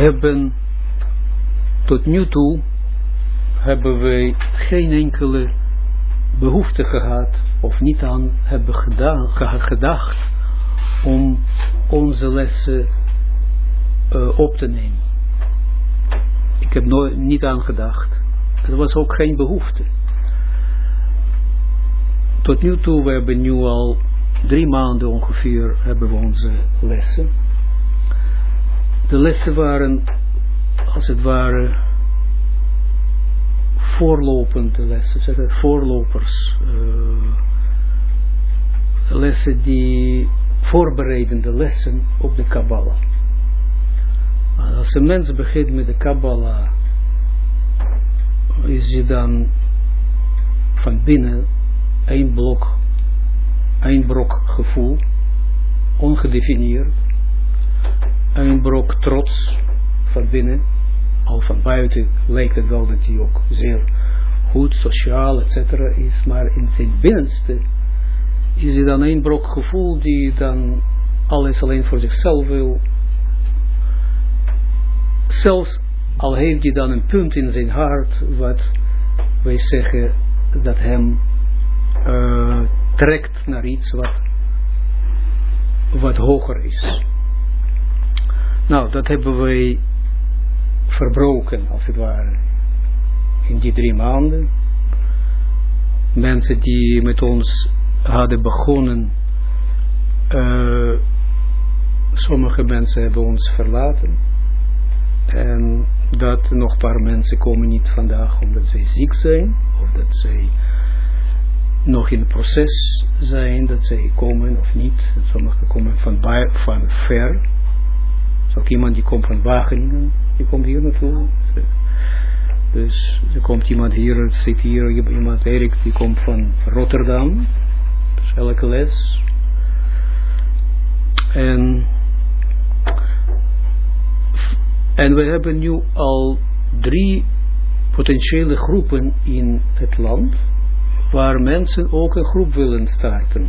hebben tot nu toe hebben wij geen enkele behoefte gehad of niet aan hebben gedacht om onze lessen uh, op te nemen. Ik heb nooit niet aan gedacht. Er was ook geen behoefte. Tot nu toe, we hebben nu al drie maanden ongeveer hebben we onze lessen. De lessen waren, als het ware, voorlopende lessen, zeg het, voorlopers. Uh, lessen die voorbereidende lessen op de Kabbalah. Als een mens begint met de Kabbalah, is hij dan van binnen een blok, een brok gevoel, ongedefinieerd, een brok trots van binnen, al van buiten lijkt het wel dat hij ook zeer goed, sociaal, etc. is, maar in zijn binnenste is hij dan een brok gevoel die dan alles alleen voor zichzelf wil. Zelfs al heeft hij dan een punt in zijn hart, wat wij zeggen dat hem uh, trekt naar iets wat, wat hoger is. Nou, dat hebben wij verbroken, als het ware, in die drie maanden. Mensen die met ons hadden begonnen, uh, sommige mensen hebben ons verlaten. En dat nog een paar mensen komen niet vandaag omdat zij ziek zijn, of dat zij nog in het proces zijn, dat zij komen of niet. Sommigen komen van, van ver. Is ook iemand die komt van Wageningen, die komt hier naartoe. Dus er komt iemand hier, er zit hier iemand, Erik, die komt van Rotterdam. Dus elke les. En, en we hebben nu al drie potentiële groepen in het land, waar mensen ook een groep willen starten.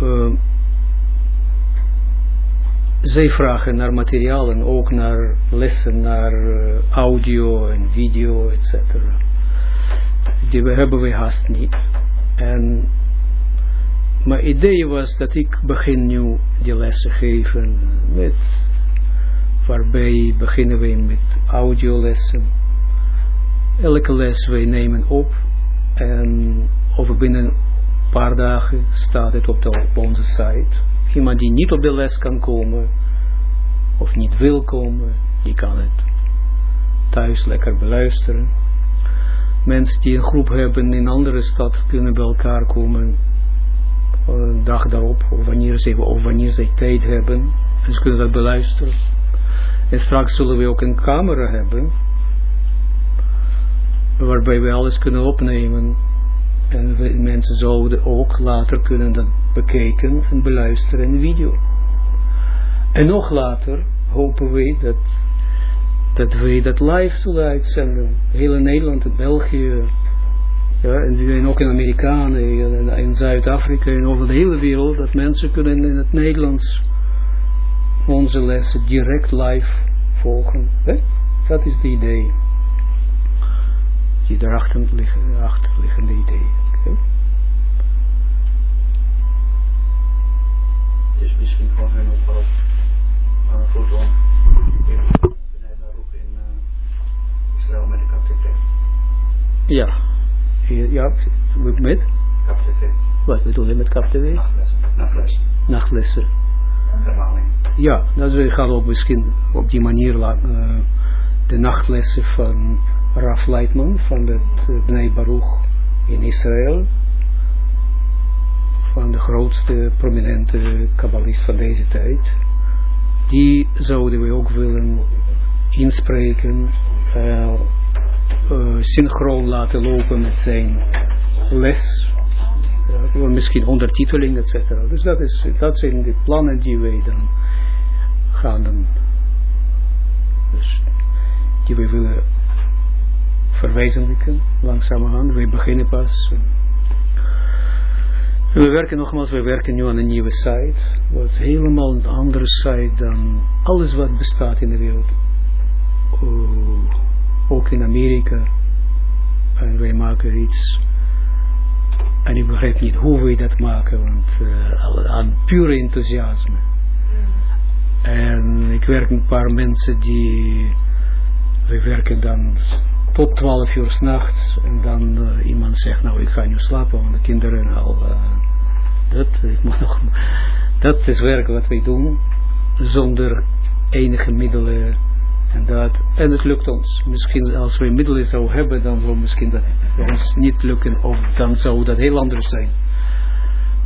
Uh, zij vragen naar materialen, ook naar lessen, naar uh, audio en video, etc. Die hebben we haast niet. En mijn idee was dat ik begin nu die lessen geven met, waarbij beginnen we met audiolessen. Elke les wij nemen op en over binnen een paar dagen staat het op, de, op onze site Iemand die niet op de les kan komen, of niet wil komen, die kan het thuis lekker beluisteren. Mensen die een groep hebben in een andere stad, kunnen bij elkaar komen, een dag daarop, of wanneer ze, of wanneer ze tijd hebben, en ze kunnen dat beluisteren. En straks zullen we ook een camera hebben, waarbij we alles kunnen opnemen en mensen zouden ook later kunnen dat bekijken en beluisteren in video. En nog later hopen we dat, dat we dat live zullen uitzenden. Heel Nederland en België. Ja, en ook in Amerikanen en in Zuid-Afrika en over de hele wereld. Dat mensen kunnen in het Nederlands onze lessen direct live volgen. Dat is het idee die daarachter liggen, achterliggende ideeën. Okay. Dus misschien gewoon wel uh, goed om beneden roep in uh, Israël met de KTV. Ja, ja, met? KTV. Wat bedoel je met KTV? Nachtlessen. Nachtlessen. Nachtlessen. Herhaling. Ja, dat we gaan ook misschien op die manier uh, de nachtlessen van Raf Leitman van het uh, Bnei Baruch in Israël. Van de grootste prominente kabbalist van deze tijd. Die zouden we ook willen inspreken. Uh, uh, synchroon laten lopen met zijn les. Uh, misschien ondertiteling, etc. Dus dat, is, dat zijn de plannen die wij dan gaan dan, dus die we willen verwezenlijken, langzamerhand. We beginnen pas. We werken nogmaals, we werken nu aan een nieuwe site. Wat helemaal een andere site dan alles wat bestaat in de wereld. Uh, ook in Amerika. En wij maken iets. En ik begrijp niet hoe we dat maken, want uh, aan pure enthousiasme. En ik werk met een paar mensen die, we werken dan tot 12 uur s'nachts en dan uh, iemand zegt, nou ik ga nu slapen, want de kinderen al, uh, dat, ik moet nog, dat is werk wat wij doen, zonder enige middelen en dat, en het lukt ons. Misschien als wij middelen zouden hebben, dan zou misschien dat ons niet lukken, of dan zou dat heel anders zijn.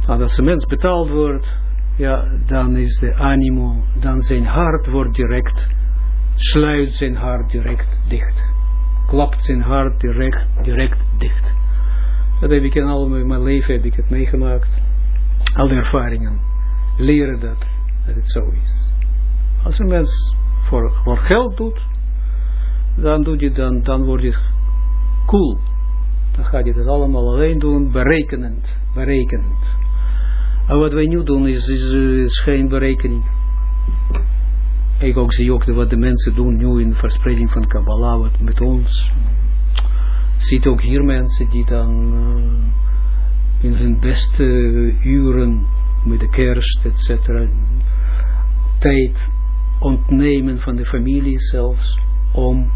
Maar als een mens betaald wordt, ja, dan is de animo, dan zijn hart wordt direct, sluit zijn hart direct dicht. Klapt zijn hart direct, direct dicht. Dat heb ik in al mijn leven heb ik het meegemaakt. Al de ervaringen. Leren dat, dat het zo is. Als een mens voor, voor geld doet, dan, doe je dan, dan word je cool. Dan ga je dat allemaal alleen doen, berekenend, berekenend. En wat wij nu doen is, is, is geen berekening. Ik ook zie ook wat de mensen doen nu in verspreiding van Kabbalah, wat met ons. Ziet ook hier mensen die dan uh, in hun beste uren met de kerst, etc. tijd ontnemen van de familie zelfs, om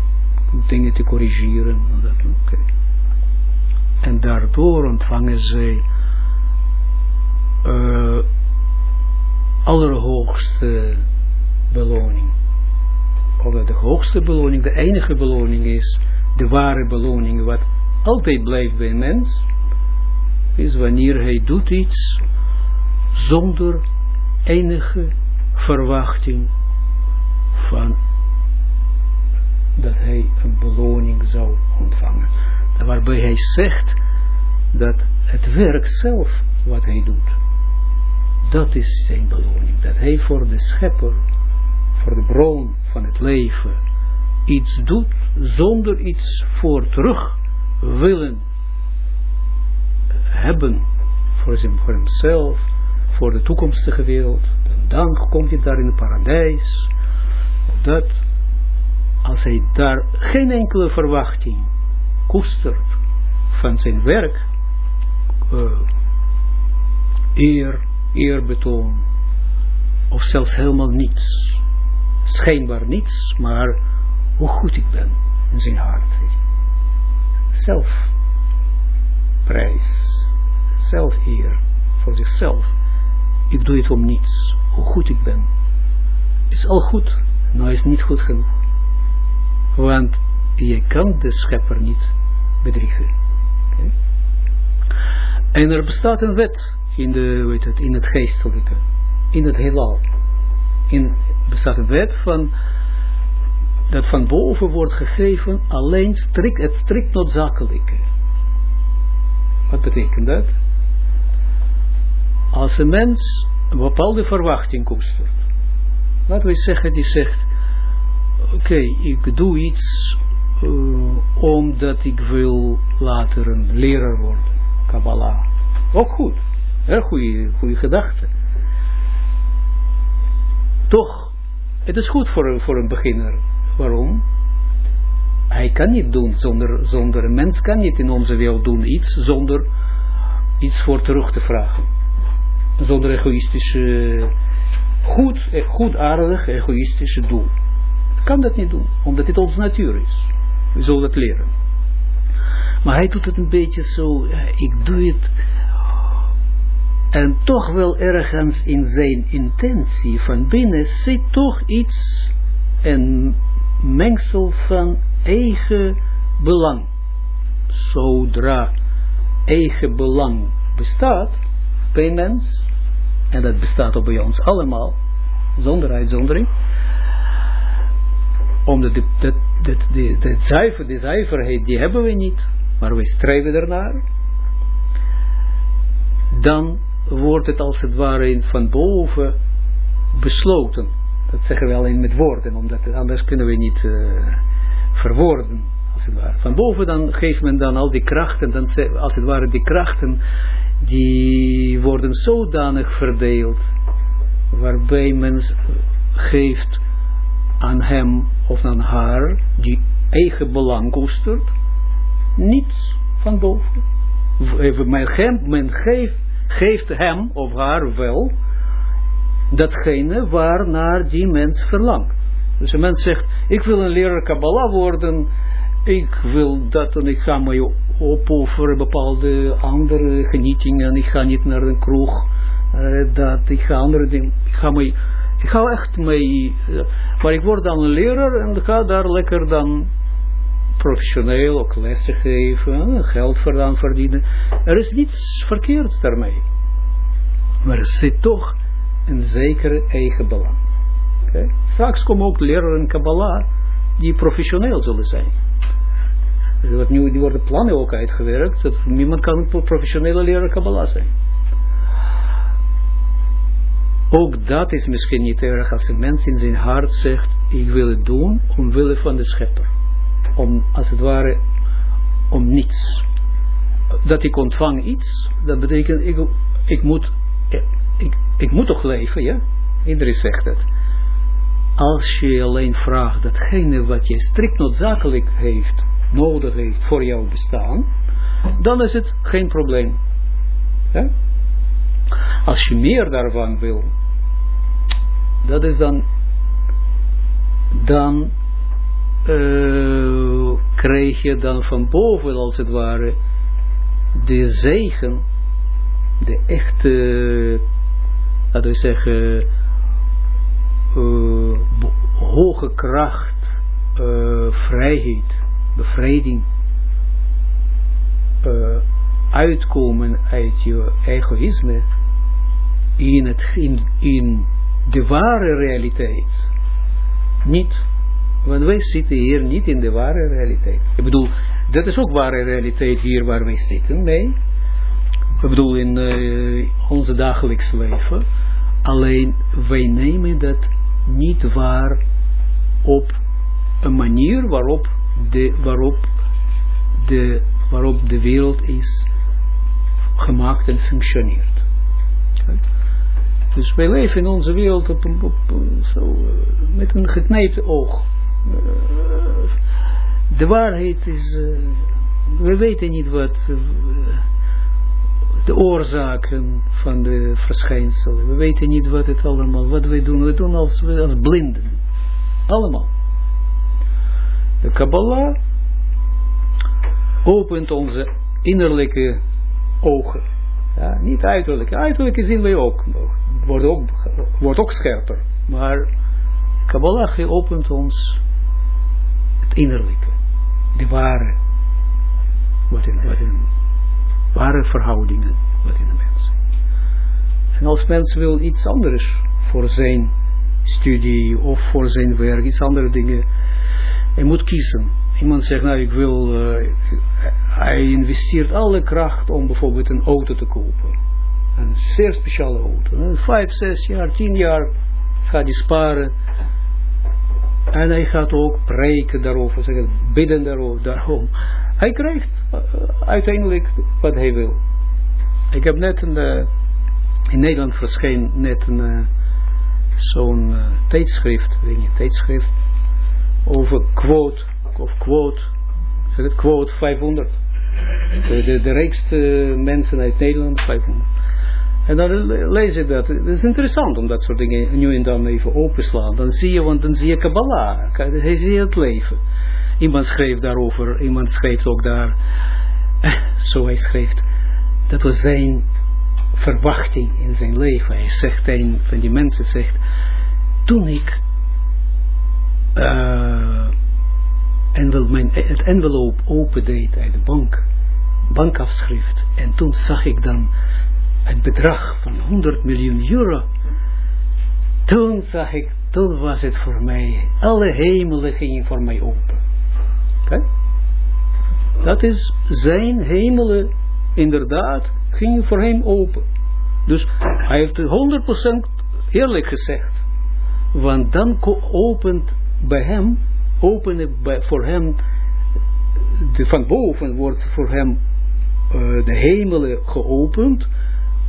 dingen te corrigeren. En daardoor ontvangen zij uh, allerhoogste beloning. Omdat de hoogste beloning, de enige beloning is, de ware beloning, wat altijd blijft bij een mens, is wanneer hij doet iets zonder enige verwachting van dat hij een beloning zou ontvangen. Waarbij hij zegt dat het werk zelf wat hij doet, dat is zijn beloning. Dat hij voor de schepper, voor de bron van het leven, iets doet zonder iets voor terug willen hebben voor, zijn, voor hemzelf, voor de toekomstige wereld. Dan komt hij daar in het paradijs. Dat als hij daar geen enkele verwachting koestert van zijn werk, uh, eer, eerbetoon, of zelfs helemaal niets. Schijnbaar niets, maar hoe goed ik ben in zijn hart. Zelf prijs, zelf eer voor zichzelf. Ik doe het om niets. Hoe goed ik ben. Is al goed, maar is niet goed genoeg. Want je kan de schepper niet bedriegen. En er bestaat een wet in, de, weet het, in het geestelijke, in het heelal. In, bestaat een wet van, dat van boven wordt gegeven alleen strikt, het strikt noodzakelijke. Wat betekent dat? Als een mens een bepaalde verwachting koestert. Laten we zeggen, die zegt, oké, ik doe iets uh, omdat ik wil later een leraar worden. Kabbalah. Ook goed. Goede gedachte. Toch, het is goed voor, voor een beginner. Waarom? Hij kan niet doen zonder, zonder, een mens kan niet in onze wereld doen iets zonder iets voor terug te vragen. Zonder egoïstische, goed, goed aardig, egoïstische doel. Kan dat niet doen, omdat dit onze natuur is. We zullen dat leren. Maar hij doet het een beetje zo, ik doe het en toch wel ergens in zijn intentie van binnen zit toch iets, een mengsel van eigen belang. Zodra eigen belang bestaat bij mens, en dat bestaat ook bij ons allemaal, zonder uitzondering, omdat de, de, de, de, de, zuiver, de zuiverheid, die hebben we niet, maar we streven ernaar, dan wordt het als het ware in, van boven besloten. Dat zeggen we alleen met woorden, omdat anders kunnen we niet uh, verwoorden. Als het ware. Van boven dan geeft men dan al die krachten, dan, als het ware die krachten die worden zodanig verdeeld, waarbij men geeft aan hem of aan haar, die eigen belang koestert, niets van boven. Men, men geeft, geeft hem of haar wel datgene waar naar die mens verlangt. Dus een mens zegt, ik wil een leraar Kabbalah worden, ik wil dat en ik ga mij opofferen bepaalde andere genietingen, ik ga niet naar een kroeg, uh, dat, ik ga andere dingen, ik ga mij, ik echt mee, uh, maar ik word dan een leraar en ga daar lekker dan professioneel ook lessen geven, geld voor dan verdienen. Er is niets verkeerds daarmee. Maar er zit toch een zekere eigen belang. Okay? Straks komen ook leraren Kabbalah die professioneel zullen zijn. Nu worden plannen ook uitgewerkt, dat niemand kan een professionele leraar Kabbalah zijn. Ook dat is misschien niet erg als een mens in zijn hart zegt, ik wil het doen omwille van de schepper. Om, als het ware, om niets. Dat ik ontvang iets, dat betekent, ik, ik moet, ik, ik moet toch leven, ja? Iedereen zegt het. Als je alleen vraagt datgene wat je strikt noodzakelijk heeft, nodig heeft voor jouw bestaan, dan is het geen probleem. Als je meer daarvan wil, dat is dan, dan uh, krijg je dan van boven als het ware de zegen, de echte, laten we zeggen, uh, hoge kracht, uh, vrijheid, bevrijding, uitkomen uit je egoïsme in, het, in, in de ware realiteit. Niet. Want wij zitten hier niet in de ware realiteit. Ik bedoel, dat is ook ware realiteit hier waar wij zitten. Nee. Ik bedoel, in uh, ons dagelijks leven. Alleen, wij nemen dat niet waar op een manier waarop de, waarop de, waarop de wereld is gemaakt en functioneert. Dus wij leven in onze wereld op, op, zo, eh, met een geknepen oog. Eh, de waarheid is, uh, we weten niet wat de oorzaken van de verschijnselen. We weten niet wat het allemaal, wat wij doen. We doen als, als blinden. Allemaal. De Kabbalah opent onze innerlijke ogen. Ja, niet uiterlijke. Uiterlijke zien wij ook. Wordt ook, wordt ook scherper. Maar Kabbalah opent ons het innerlijke. De ware. Wat in, ware verhoudingen. Wat in de mens. En als mens wil iets anders voor zijn studie of voor zijn werk, iets andere dingen. Hij moet kiezen. Iemand zegt, nou ik wil, uh, hij investeert alle kracht om bijvoorbeeld een auto te kopen. Een zeer speciale auto. Vijf, zes jaar, tien jaar gaat hij sparen. En hij gaat ook preken daarover, zeggen, bidden daarover, daarom. Hij krijgt uh, uiteindelijk wat hij wil. Ik heb net een, uh, in Nederland verscheen net een, uh, zo'n tijdschrift, weet je, tijdschrift, over quote, of quote, zeg het, quote 500. De, de, de rijkste mensen uit Nederland, 500. En dan lees je dat. Het is interessant om dat soort dingen nu en dan even openslaan. Dan zie je, want dan zie je Kabbalah. Hij zie je het leven. Iemand schreef daarover, iemand schreef ook daar, zo hij schreef, dat was zijn verwachting in zijn leven. Hij zegt, een van die mensen zegt, toen ik uh, envel, mijn, het envelop opendeed uit de bank, bankafschrift, en toen zag ik dan het bedrag van 100 miljoen euro. Toen zag ik, toen was het voor mij, alle hemelen gingen voor mij open. Okay? Dat is zijn hemelen, inderdaad, gingen voor hem open. Dus hij heeft 100% eerlijk gezegd. Want dan opent bij hem, openen voor hem, de, van boven wordt voor hem uh, de hemelen geopend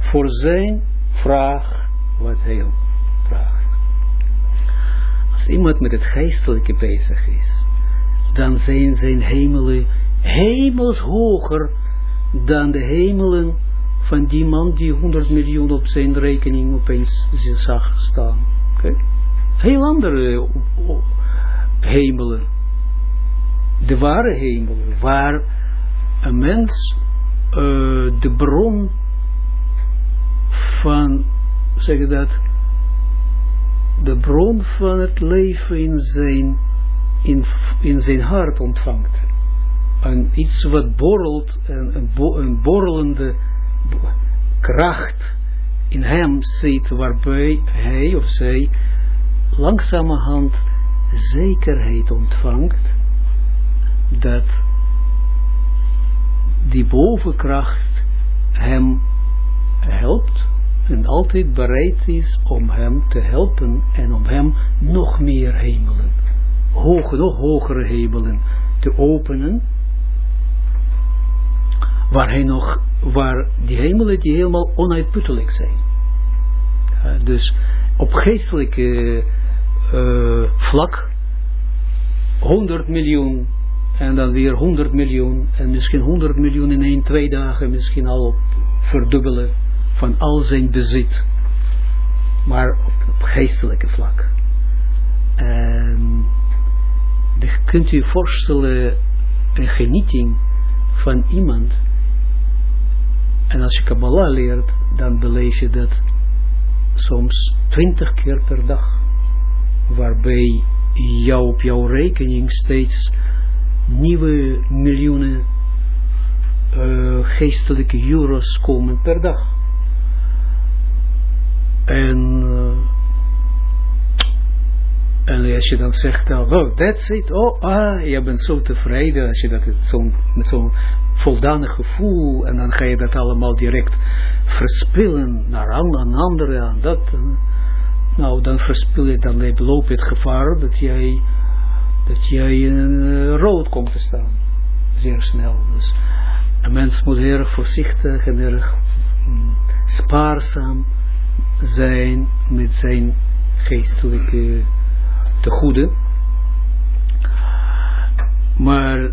voor zijn vraag wat hij vraagt. Als iemand met het geestelijke bezig is, dan zijn zijn hemelen hemels hoger dan de hemelen van die man die 100 miljoen op zijn rekening opeens zag staan. Heel andere hemelen. De ware hemelen, waar een mens uh, de bron van, zeg dat, de bron van het leven in zijn, in, in zijn hart ontvangt. En iets wat borrelt, een, een borrelende kracht in hem zit, waarbij hij of zij langzamerhand zekerheid ontvangt dat die bovenkracht hem helpt en altijd bereid is om hem te helpen en om hem nog meer hemelen, hoge, nog hogere hemelen te openen, waar hij nog, waar die hemelen die helemaal onuitputtelijk zijn. Dus op geestelijke uh, vlak 100 miljoen en dan weer 100 miljoen en misschien 100 miljoen in één, twee dagen misschien al verdubbelen van al zijn bezit. Maar op, geestelijke vlak. En de, kunt u voorstellen een genieting van iemand. En als je Kabbalah leert, dan beleef je dat soms twintig keer per dag. Waarbij jou op jouw rekening steeds nieuwe miljoenen uh, geestelijke euro's komen per dag. En, uh, en als je dan zegt, oh, that's it, oh, ah, je bent zo tevreden als je dat zo, met zo'n voldane gevoel, en dan ga je dat allemaal direct verspillen naar een andere, aan dat. nou, dan verspil je, dan loop je het gevaar dat jij, dat jij uh, rood komt te staan. Zeer snel. Dus een mens moet erg voorzichtig en erg mm, spaarzaam zijn met zijn geestelijke te goede. Maar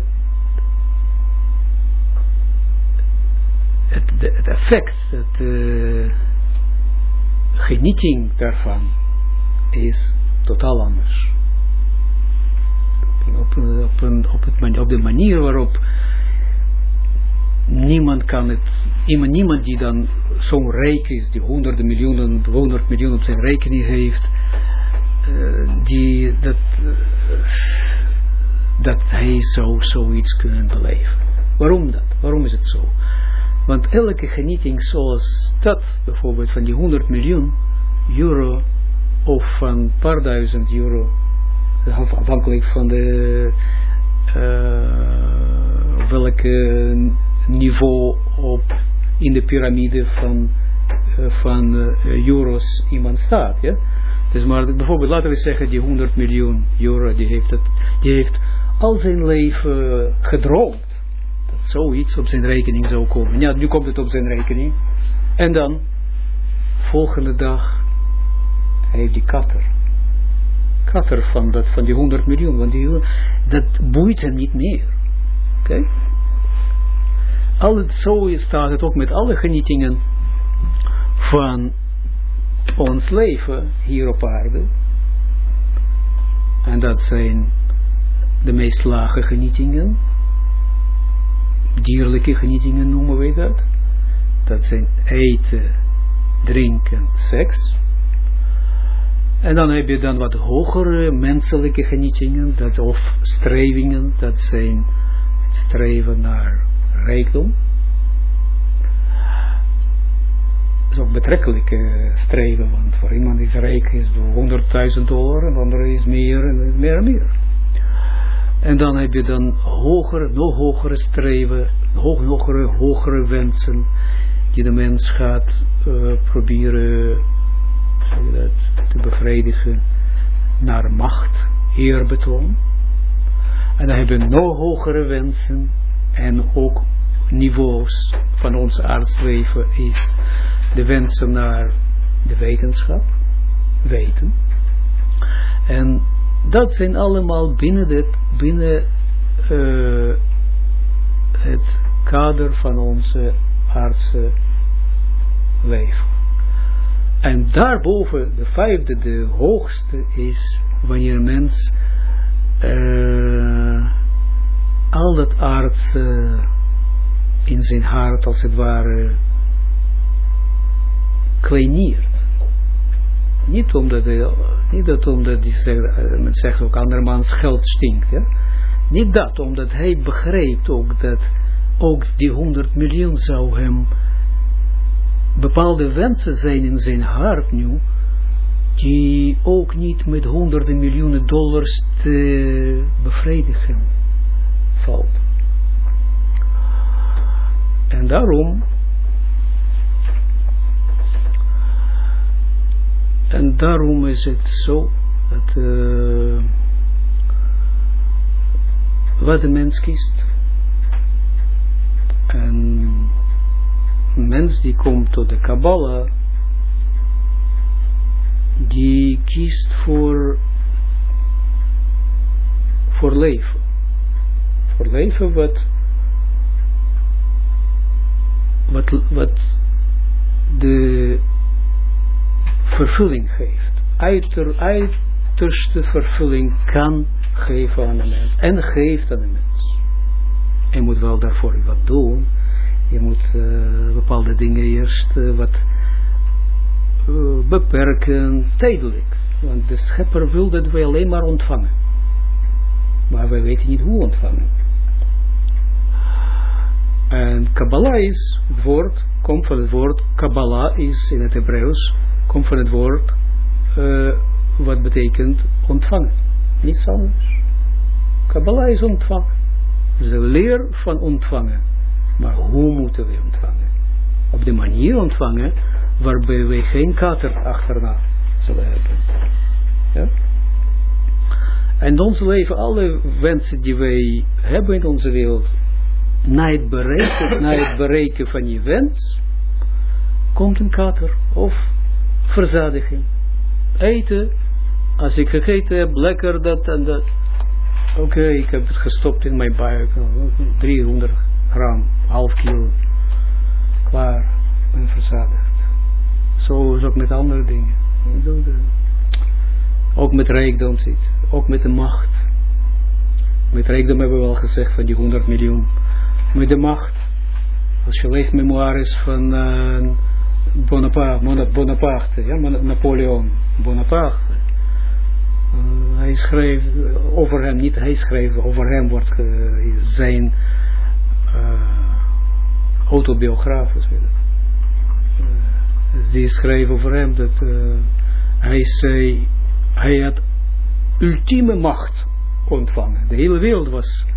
het, het effect, het uh, genieting daarvan is totaal anders. Op, op, een, op, het, op de manier waarop niemand kan het, iemand, niemand die dan zo'n rijk is, die honderden miljoenen, 100 miljoen op zijn rekening heeft, uh, die, dat, uh, dat hij zou zoiets kunnen beleven. Waarom dat? Waarom is het zo? Want elke genieting zoals dat, bijvoorbeeld van die 100 miljoen euro, of van een paar duizend euro, afhankelijk van de uh, welke niveau op in de piramide van, uh, van uh, euro's iemand staat. Ja? Dus maar bijvoorbeeld laten we zeggen die 100 miljoen euro, die heeft, het, die heeft al zijn leven gedroomd. Dat zoiets op zijn rekening zou komen. Ja, nu komt het op zijn rekening. En dan, volgende dag, heeft die katter. Katter van, dat, van die 100 miljoen. Want die, dat boeit hem niet meer. Oké? Al zo staat het ook met alle genietingen van ons leven hier op aarde. En dat zijn de meest lage genietingen. Dierlijke genietingen noemen we dat. Dat zijn eten, drinken, seks. En dan heb je dan wat hogere menselijke genietingen, dat, of strevingen, dat zijn het streven naar rijkdom. Dat is ook betrekkelijk uh, streven, want voor iemand is rijk is 100.000 dollar en de andere is meer en meer en meer. En dan heb je dan hogere, nog hogere streven, nog hogere, hogere wensen, die de mens gaat uh, proberen te bevredigen naar macht, eerbetoon. En dan hebben we nog hogere wensen en ook niveaus van ons aardsleven is de wensen naar de wetenschap, weten. En dat zijn allemaal binnen, dit, binnen uh, het kader van onze aardse leven. En daarboven, de vijfde, de hoogste is wanneer mens uh, al dat aardse in zijn hart als het ware kleineert. Niet omdat, de, niet dat omdat die zegt, eh, men zegt ook andermans geld stinkt. Ja? Niet dat, omdat hij begrijpt ook dat ook die 100 miljoen zou hem bepaalde wensen zijn in zijn hart nu, die ook niet met honderden miljoenen dollars te bevredigen valt. En daarom en daarom is het zo dat uh, wat de mens kiest en een mens die komt tot de Kabbalah die kiest voor voor leven voor leven wat wat, de vervulling geeft. Uiter, uiterste vervulling kan geven aan de mens. En geeft aan de mens. Je moet wel daarvoor wat doen. Je moet uh, bepaalde dingen eerst uh, wat uh, beperken, tijdelijk. Want de schepper wil dat wij alleen maar ontvangen. Maar wij weten niet hoe ontvangen. En Kabbalah is, het woord, komt van het woord, Kabbalah is in het Hebreeuws, komt van het woord, uh, wat betekent ontvangen. Niets anders. Kabbalah is ontvangen. Dus de leer van ontvangen. Maar hoe moeten we ontvangen? Op de manier ontvangen, waarbij wij geen kater achterna zullen hebben. Ja? En ons leven, alle wensen die wij hebben in onze wereld, na het bereiken, van je wens, komt een kater of verzadiging. Eten, als ik gegeten heb, lekker dat en dat. Oké, ik heb het gestopt in mijn buik, 300 gram, half kilo. Klaar, ben verzadigd. Zo is ook met andere dingen. Ook met rijkdom zit, ook met de macht. Met rijkdom hebben we al gezegd van die 100 miljoen met de macht. Als je leest memoires van uh, Bonaparte, Bonaparte ja, Napoleon Bonaparte. Uh, hij schreef over hem, niet hij schreef, over hem wordt zijn autobiograaf. die schreef over hem dat hij zei, hij had ultieme macht ontvangen. De hele wereld was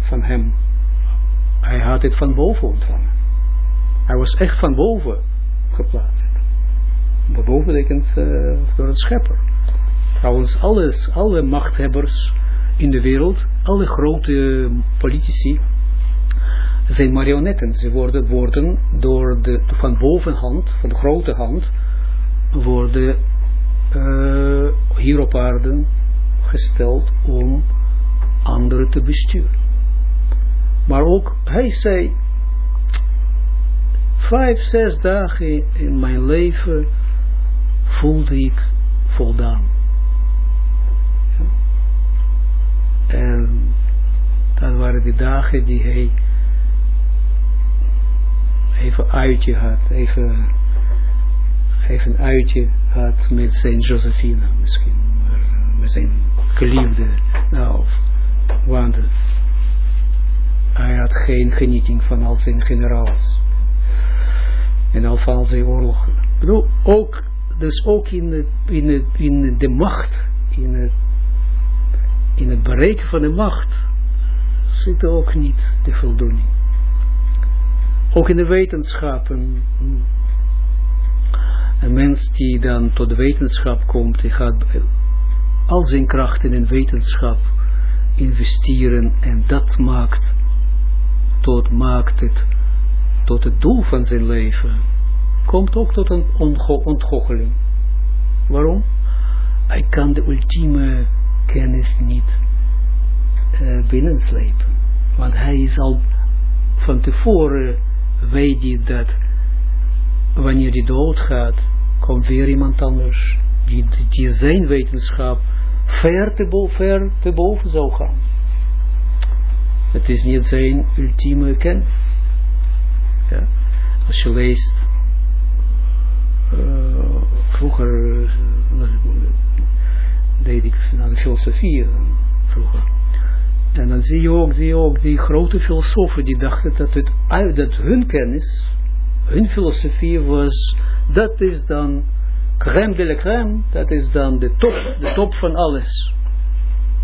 van hem hij had het van boven ontvangen. Hij was echt van boven geplaatst. Boven betekent uh, door een schepper. Trouwens, alles, alle machthebbers in de wereld, alle grote politici, zijn marionetten. Ze worden, worden door de, van bovenhand, van de grote hand, worden uh, hier op aarde gesteld om anderen te besturen. Maar ook, hij zei, vijf, zes dagen in mijn leven voelde ik voldaan. En dat waren de dagen die hij even uitje had, even, even uitje had met zijn Josephine misschien, maar met zijn geliefde, nou, want hij had geen genieting van al zijn generaals. En al van zijn oorlogen. Ik bedoel, ook, dus ook in, het, in, het, in de macht, in het, in het bereiken van de macht, zit ook niet de voldoening. Ook in de wetenschappen. Een mens die dan tot de wetenschap komt, die gaat al zijn krachten in wetenschap investeren en dat maakt tot maakt het tot het doel van zijn leven, komt ook tot een ontgoocheling. Waarom? Hij kan de ultieme kennis niet uh, binnenslepen. Want hij is al van tevoren, weet hij dat wanneer hij doodgaat, komt weer iemand anders, die, die zijn wetenschap ver te, ver te boven zou gaan. Het is niet zijn ultieme kennis. Ja. Als je leest, uh, vroeger uh, deed ik naar de filosofie uh, vroeger. En dan zie je ook, die grote filosofen die dachten dat, het, hun kennis, hun filosofie was, dat is dan crème de la crème, dat is dan de top, de top van alles.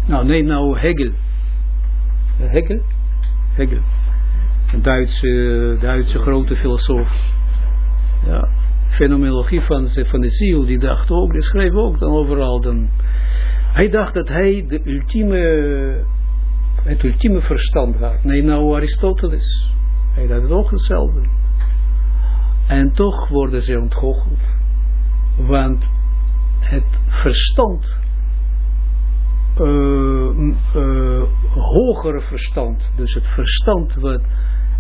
Nou, neem nou Hegel. Hegel? Hegel. Een Duitse, Duitse grote filosoof. Ja, fenomenologie van, van de ziel, die dacht ook, die schreef ook dan overal dan. Hij dacht dat hij de ultieme, het ultieme verstand had. Nee, nou Aristoteles. Hij dacht het ook hetzelfde. En toch worden ze ontgoocheld. Want het verstand, uh, hogere verstand, dus het verstand, wat,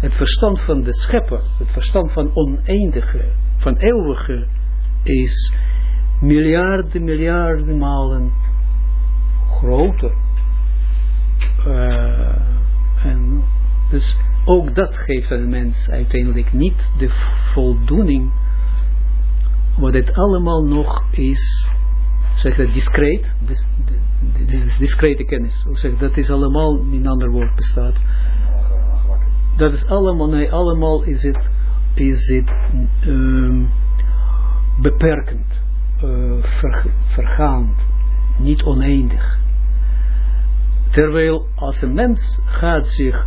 het verstand van de schepper, het verstand van oneindige, van eeuwige, is miljarden, miljarden malen groter. Uh, en dus ook dat geeft een mens uiteindelijk niet de voldoening wat het allemaal nog is, zeg dat discreet, dis, dis, discrete kennis, zeg, dat is allemaal in ander woord bestaat. Dat is allemaal, nee, allemaal is het, is het um, beperkend, uh, ver, vergaand, niet oneindig. Terwijl als een mens gaat zich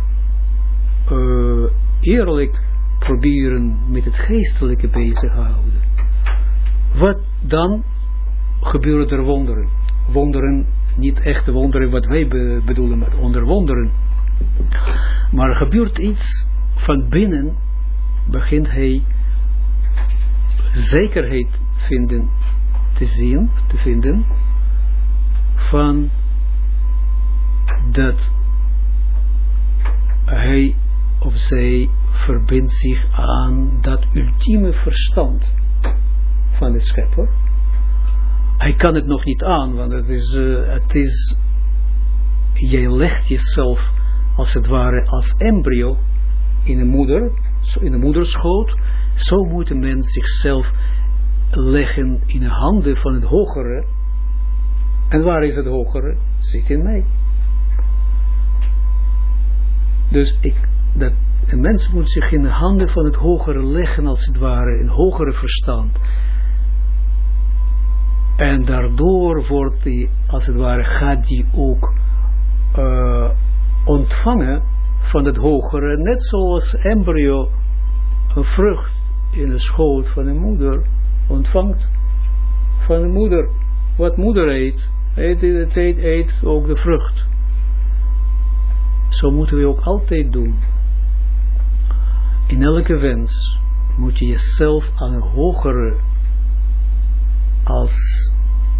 uh, eerlijk proberen met het geestelijke bezighouden, wat dan gebeuren er wonderen? Wonderen, niet echte wonderen wat wij bedoelen met onder wonderen. Maar gebeurt iets van binnen, begint hij zekerheid vinden, te zien, te vinden, van dat hij of zij verbindt zich aan dat ultieme verstand van de schepper. Hij kan het nog niet aan, want het is, uh, het is jij legt jezelf als het ware als embryo in de moeder, in de moederschoot, zo moet een mens zichzelf leggen in de handen van het hogere. En waar is het hogere? Zit in mij. Dus ik, dat, een mens moet zich in de handen van het hogere leggen, als het ware, een hogere verstand. En daardoor wordt die, als het ware, gaat die ook uh, ontvangen van het hogere, net zoals embryo een vrucht in de schoot van de moeder ontvangt van de moeder. Wat moeder eet, eet, eet, eet, eet ook de vrucht. Zo moeten we ook altijd doen. In elke wens moet je jezelf aan een hogere als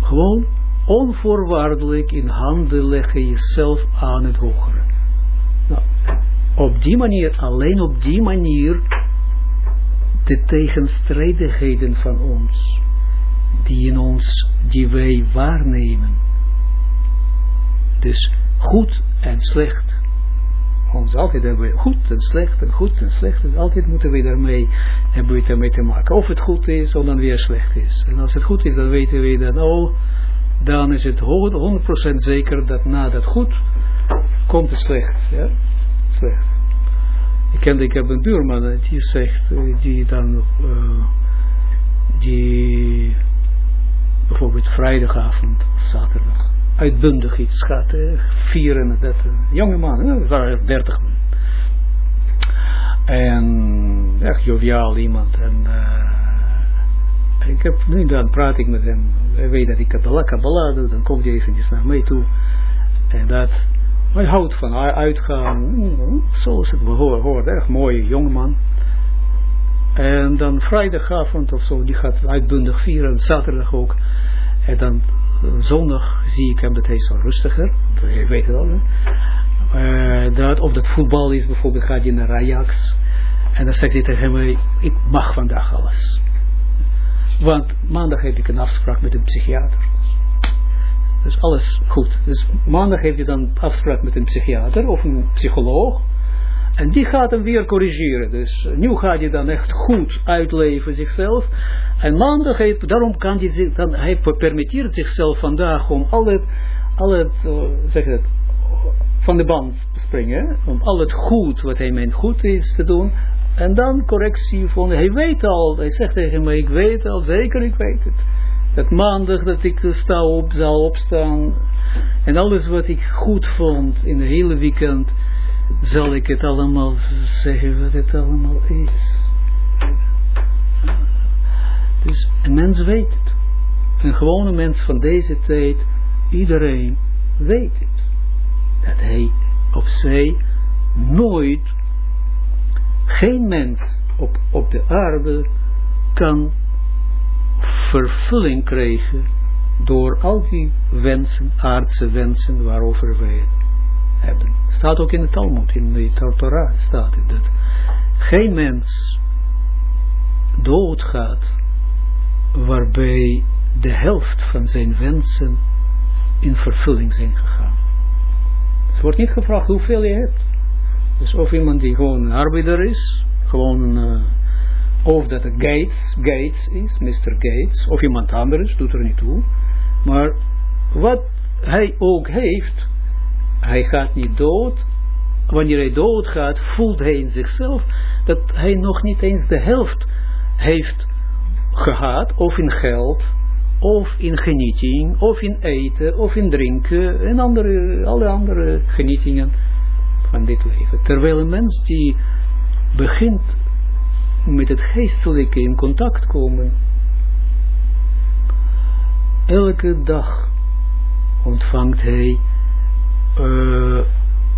gewoon onvoorwaardelijk in handen leggen jezelf aan het hogere. Nou, op die manier, alleen op die manier, de tegenstrijdigheden van ons, die in ons, die wij waarnemen, dus goed en slecht, ons altijd hebben we goed en slecht en goed en slecht. En altijd moeten we daarmee, hebben we daarmee te maken. Of het goed is, of dan weer slecht is. En als het goed is, dan weten we dat, oh, dan is het 100% zeker dat na dat goed, komt het slecht. Ja, slecht. Ik ken, ik heb een buurman die zegt, eh, die dan, uh, die bijvoorbeeld vrijdagavond of zaterdag uitbundig iets gaat uh, vieren. Dat, uh, jonge man, uh, waren dertig. En echt joviaal iemand. En ik heb, nu dan praat ik met hem. Hij weet dat ik Kabbalah, Kabbalah doe. Dan komt hij eventjes naar mij toe. En dat, hij houdt van uitgaan. Zoals het behoort. Erg mooie jongeman. En dan vrijdagavond of zo, die gaat uitbundig vieren, zaterdag ook. En dan zondag zie ik hem dat hij is rustiger, je weet het al. Uh, dat, of dat voetbal is, bijvoorbeeld gaat hij naar Ajax. En dan zegt hij tegen hem, ik mag vandaag alles. Want maandag heb ik een afspraak met een psychiater. Dus alles goed. Dus maandag heeft hij dan afspraak met een psychiater of een psycholoog. En die gaat hem weer corrigeren. Dus nu gaat hij dan echt goed uitleven zichzelf. En maandag, daarom kan hij, zich, dan, hij permitteert zichzelf vandaag om al het, al het uh, zeg het, van de band springen. Om al het goed wat hij meent goed is te doen. En dan correctie van, hij weet al, hij zegt tegen mij, ik weet al, zeker ik weet het. Dat maandag dat ik sta op, zal opstaan. En alles wat ik goed vond in de hele weekend, zal ik het allemaal zeggen wat het allemaal is. Dus een mens weet het. Een gewone mens van deze tijd, iedereen weet het. Dat hij of zij nooit, geen mens op, op de aarde kan vervulling krijgen door al die wensen, aardse wensen waarover wij hebben. Staat ook in de Talmud, in de Torah staat het dat geen mens doodgaat waarbij de helft van zijn wensen in vervulling zijn gegaan. Het wordt niet gevraagd hoeveel je hebt. Dus of iemand die gewoon een arbeider is, gewoon uh, of dat het Gates, Gates is, Mr. Gates, of iemand anders, doet er niet toe. Maar wat hij ook heeft, hij gaat niet dood. Wanneer hij dood gaat, voelt hij in zichzelf dat hij nog niet eens de helft heeft gehad, of in geld, of in genieting, of in eten, of in drinken, en andere, alle andere genietingen van dit leven. Terwijl een mens die begint met het geestelijke in contact komen, elke dag ontvangt hij uh,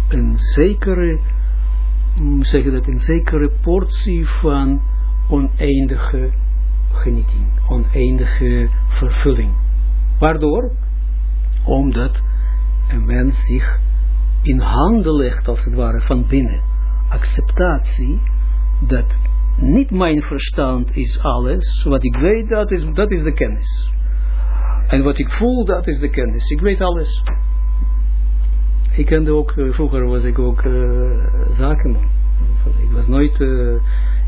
een zekere, zeg dat, een zekere portie van oneindige genieting, oneindige vervulling. Waardoor? Omdat een mens zich in handen legt, als het ware, van binnen. Acceptatie, dat niet mijn verstand is alles, wat ik weet, dat is, dat is de kennis. En wat ik voel, dat is de kennis. Ik weet alles. Ik kende ook, eh, vroeger was ik ook uh, zakenman. Ik was nooit, uh,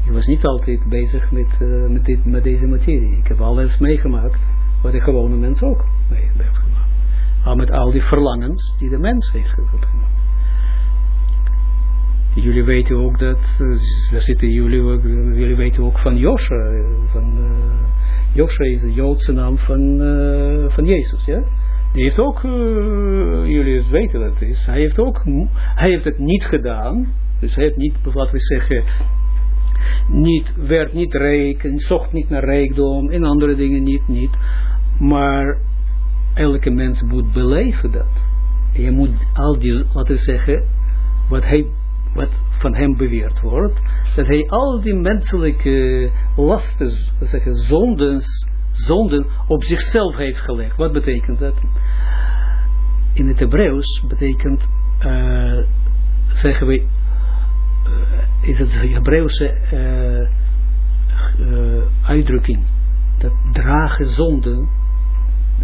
ik was niet altijd bezig met, met, dit, met deze materie. Ik heb alles meegemaakt, wat de gewone mens ook mee heeft gemaakt. Al met al die verlangens die de mens heeft gemaakt. Jullie weten ook dat, daar zitten jullie ook, jullie weten ook van Josha, van is de Joodse naam van, van Jezus, ja? Die heeft ook, uh, jullie weten dat het is, hij heeft ook, hij heeft het niet gedaan, dus hij heeft niet, wat we zeggen, niet, werd niet rijk, en zocht niet naar rijkdom, en andere dingen niet, niet, maar elke mens moet beleven dat. Je moet al die, laten we zeggen, wat hij, wat van hem beweerd wordt, dat hij al die menselijke lasten, zeggen, zondens, zonden op zichzelf heeft gelegd. Wat betekent dat? In het Hebreeuws betekent, uh, zeggen we, uh, is het Hebreeuwse uh, uitdrukking, dat dragen zonden,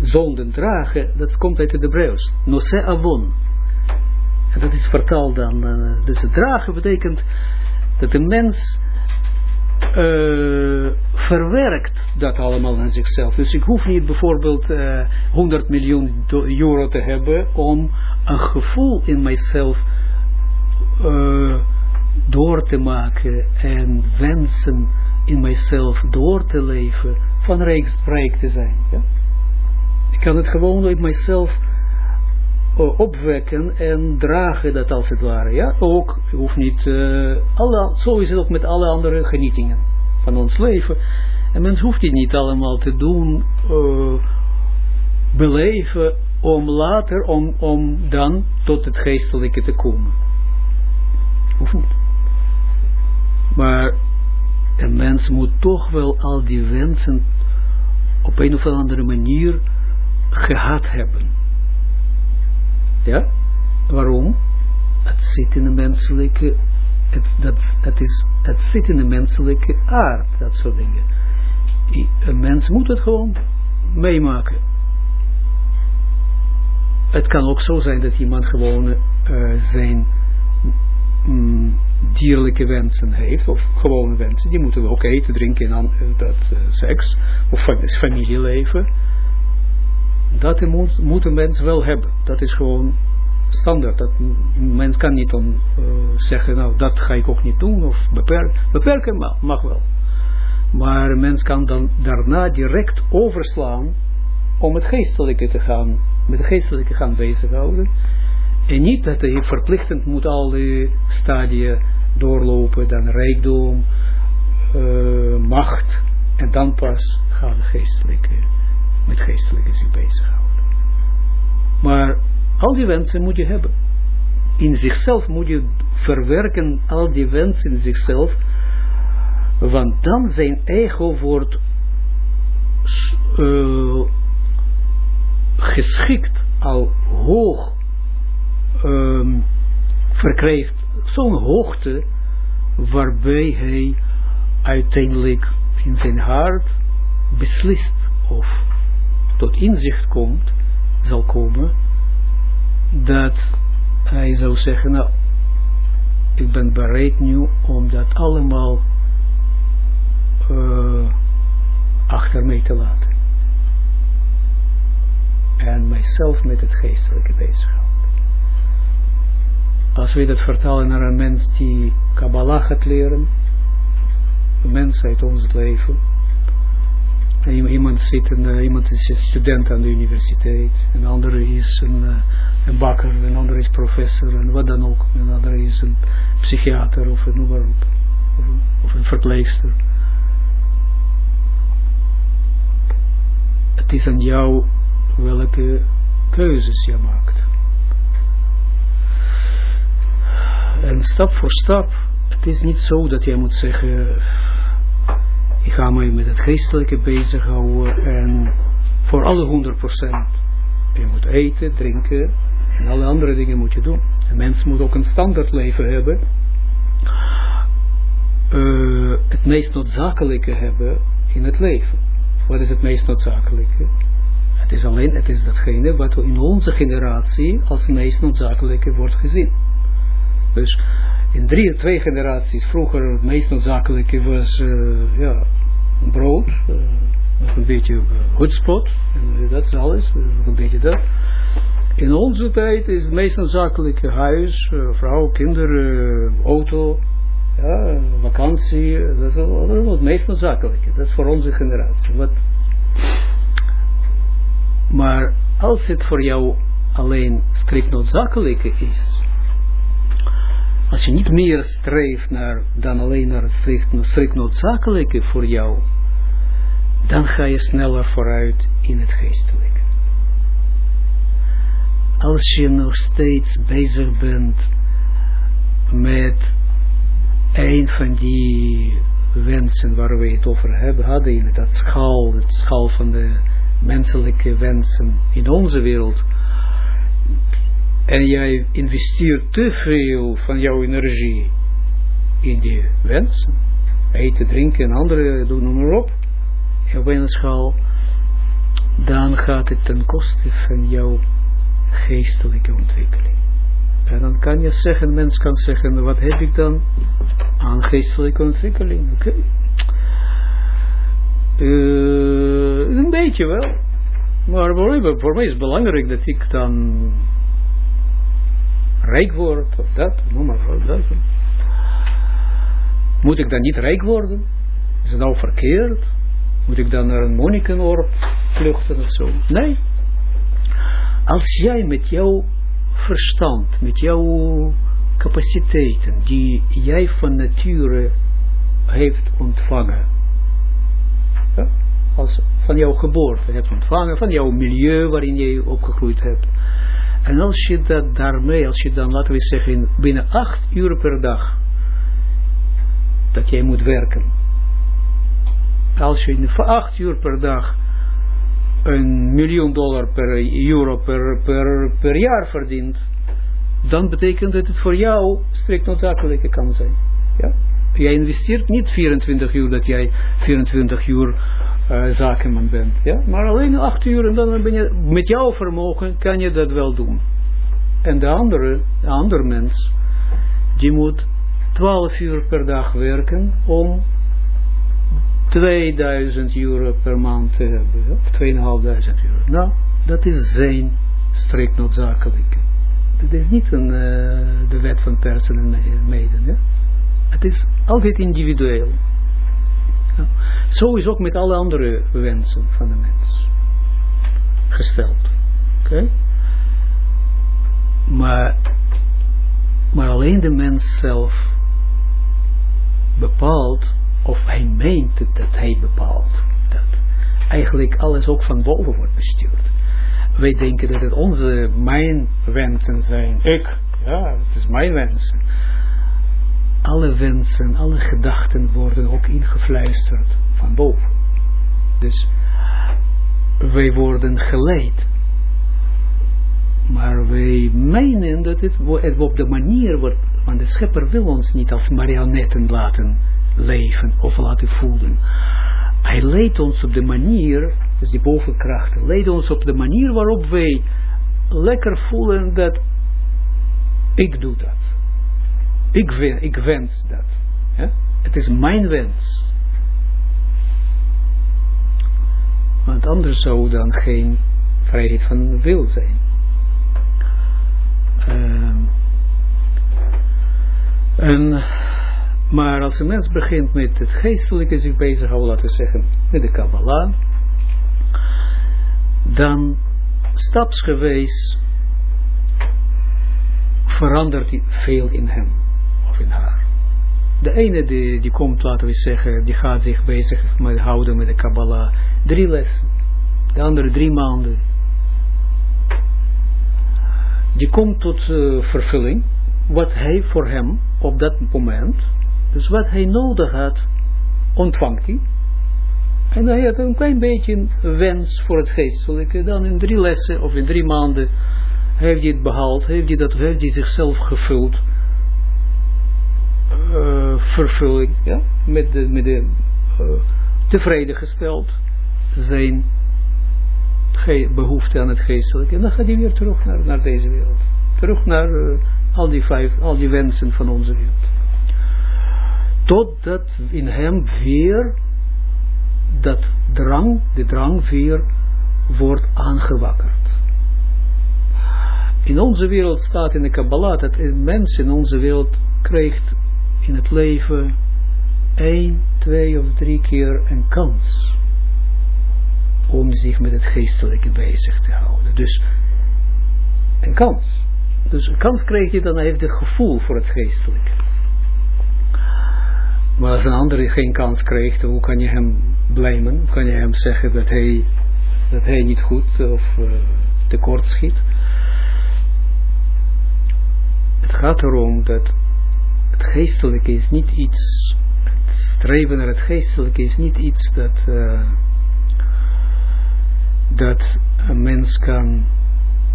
zonden dragen, dat komt uit het Hebreeuws. Nose avon. En dat is vertaald dan. dus het dragen betekent dat de mens uh, verwerkt dat allemaal aan zichzelf. Dus ik hoef niet bijvoorbeeld uh, 100 miljoen euro te hebben om een gevoel in mijzelf uh, door te maken en wensen in mijzelf door te leven van rijk te zijn. Ja? Ik kan het gewoon in mijzelf opwekken en dragen dat als het ware. Ja? Ook, hoeft niet, uh, alle, zo is het ook met alle andere genietingen van ons leven. En mens hoeft die niet allemaal te doen, uh, beleven, om later, om, om dan tot het geestelijke te komen. Hoeft niet. Maar een mens moet toch wel al die wensen op een of andere manier gehad hebben. Ja? Waarom? Het zit in de menselijke, het, dat, is, zit in de menselijke aard, dat soort dingen. Een mens moet het gewoon meemaken. Het kan ook zo zijn dat iemand gewoon uh, zijn mm, dierlijke wensen heeft, of gewone wensen, die moeten we ook eten, drinken en uh, dat, uh, seks, of familieleven. Dat moet, moet een mens wel hebben. Dat is gewoon standaard. Dat, een mens kan niet dan zeggen, nou dat ga ik ook niet doen, of beperken. Beperken mag, wel. Maar een mens kan dan daarna direct overslaan om het geestelijke te gaan, met het geestelijke gaan bezighouden. En niet dat hij verplichtend moet al die stadia doorlopen, dan rijkdom, uh, macht, en dan pas gaan de geestelijke, met geestelijke zich bezighouden. Maar al die wensen moet je hebben. In zichzelf moet je verwerken al die wensen in zichzelf, want dan zijn ego wordt uh, geschikt al hoog um, verkrijgt zo'n hoogte waarbij hij uiteindelijk in zijn hart beslist of tot inzicht komt, zal komen, dat hij zou zeggen, nou, ik ben bereid nu om dat allemaal uh, achter mij te laten en mijzelf met het geestelijke bezighouden. Als we dat vertalen naar een mens die Kabbalah gaat leren, een mens uit ons leven, en iemand, zit een, uh, iemand is een student aan de universiteit, een ander is een, uh, een bakker, een ander is professor, en wat dan ook, een ander is een psychiater of een of, of een verpleegster. Het is aan jou welke keuzes je maakt. En stap voor stap, het is niet zo dat jij moet zeggen, ga met het geestelijke bezighouden en voor alle 100%. Je moet eten, drinken en alle andere dingen moet je doen. Een mens moet ook een standaard leven hebben. Uh, het meest noodzakelijke hebben in het leven. Wat is het meest noodzakelijke? Het is alleen, het is datgene wat in onze generatie als meest noodzakelijke wordt gezien. Dus in drie, twee generaties vroeger het meest noodzakelijke was uh, ja, brood, uh, een beetje uh, hutspot, en dat is alles, een beetje dat. In onze tijd is het meest noodzakelijke huis, vrouw, kinderen, auto, ja, vakantie, dat is het meest noodzakelijke. Dat is voor onze generatie. Wat maar als het voor jou alleen strikt noodzakelijke is, als je niet meer streeft naar, dan alleen naar het strikt, noodzakelijke voor jou, dan ga je sneller vooruit in het geestelijke. Als je nog steeds bezig bent met een van die wensen waar we het over hebben, hadden in dat schaal, het schaal van de menselijke wensen in onze wereld en jij investeert te veel van jouw energie in die wensen, eten, drinken en andere, doen noem maar op, schaal, dan gaat het ten koste van jouw geestelijke ontwikkeling. En dan kan je zeggen, mens kan zeggen, wat heb ik dan aan geestelijke ontwikkeling? Oké. Uh, een beetje wel. Maar voor mij is het belangrijk dat ik dan rijk word, of dat, noem maar wat dat. Moet ik dan niet rijk worden? Is het nou verkeerd? Moet ik dan naar een monnikenoord vluchten of zo? Nee. Als jij met jouw verstand, met jouw capaciteiten, die jij van nature heeft ontvangen, ja, als van jouw geboorte hebt ontvangen, van jouw milieu waarin je opgegroeid hebt. En als je dat daarmee, als je dan, laten we zeggen, binnen acht uur per dag, dat jij moet werken, als je voor acht uur per dag een miljoen dollar per euro per, per, per jaar verdient, dan betekent dat het voor jou strikt noodzakelijke kan zijn. Ja? Jij investeert niet 24 uur dat jij 24 uur uh, zakenman bent. Ja? Maar alleen 8 uur en dan ben je, met jouw vermogen kan je dat wel doen. En de andere, de andere mens, die moet 12 uur per dag werken om 2000 euro per maand te hebben, of 2500 euro. Nou, dat is zijn strikt noodzakelijke. Het is niet een, uh, de wet van persen en meiden. Ja? Het is altijd individueel. Zo is ook met alle andere wensen van de mens gesteld. Oké? Maar, maar alleen de mens zelf bepaalt, of hij meent dat hij bepaalt, dat eigenlijk alles ook van boven wordt bestuurd. Wij denken dat het onze, mijn wensen zijn. Ik, ja, het is mijn wensen. Alle wensen, alle gedachten worden ook ingefluisterd van boven. Dus wij worden geleid. Maar wij menen dat het, op de manier wordt, want de schepper wil ons niet als marionetten laten leven of laten voelen. Hij leidt ons op de manier, dus die bovenkrachten, leidt ons op de manier waarop wij lekker voelen dat ik doe dat. Ik, ik wens dat. Het is mijn wens. Want anders zou dan geen vrijheid van wil zijn. Uh, en maar als een mens begint met het geestelijke zich bezighouden, laten we zeggen, met de Kabbalah, dan stapsgewijs verandert hij veel in hem of in haar. De ene die, komt, laten we zeggen, die gaat zich bezig met houden met de Kabbalah drie lessen. De andere drie maanden. Die komt tot uh, vervulling, wat hij voor hem op dat moment dus wat hij nodig had, ontvangt hij. En hij had een klein beetje wens voor het geestelijke. Dan in drie lessen of in drie maanden heeft hij het behaald. Heeft hij, dat, heeft hij zichzelf gevuld. Vervulling. Met de, met de uh, tevreden gesteld. Zijn behoefte aan het geestelijke. En dan gaat hij weer terug naar, naar deze wereld. Terug naar uh, al, die vijf, al die wensen van onze wereld totdat in hem weer dat drang, de drang weer wordt aangewakkerd. In onze wereld staat in de Kabbalah dat een mens in onze wereld krijgt in het leven één, twee of drie keer een kans om zich met het geestelijke bezig te houden. Dus een kans. Dus een kans krijg je dan, heeft het gevoel voor het geestelijke. Maar als een andere geen kans krijgt, hoe kan je hem blamen? Hoe kan je hem zeggen dat hij, dat hij niet goed of uh, tekort schiet? Het gaat erom dat het geestelijke is niet iets, het streven naar het geestelijke is niet iets dat, uh, dat een mens kan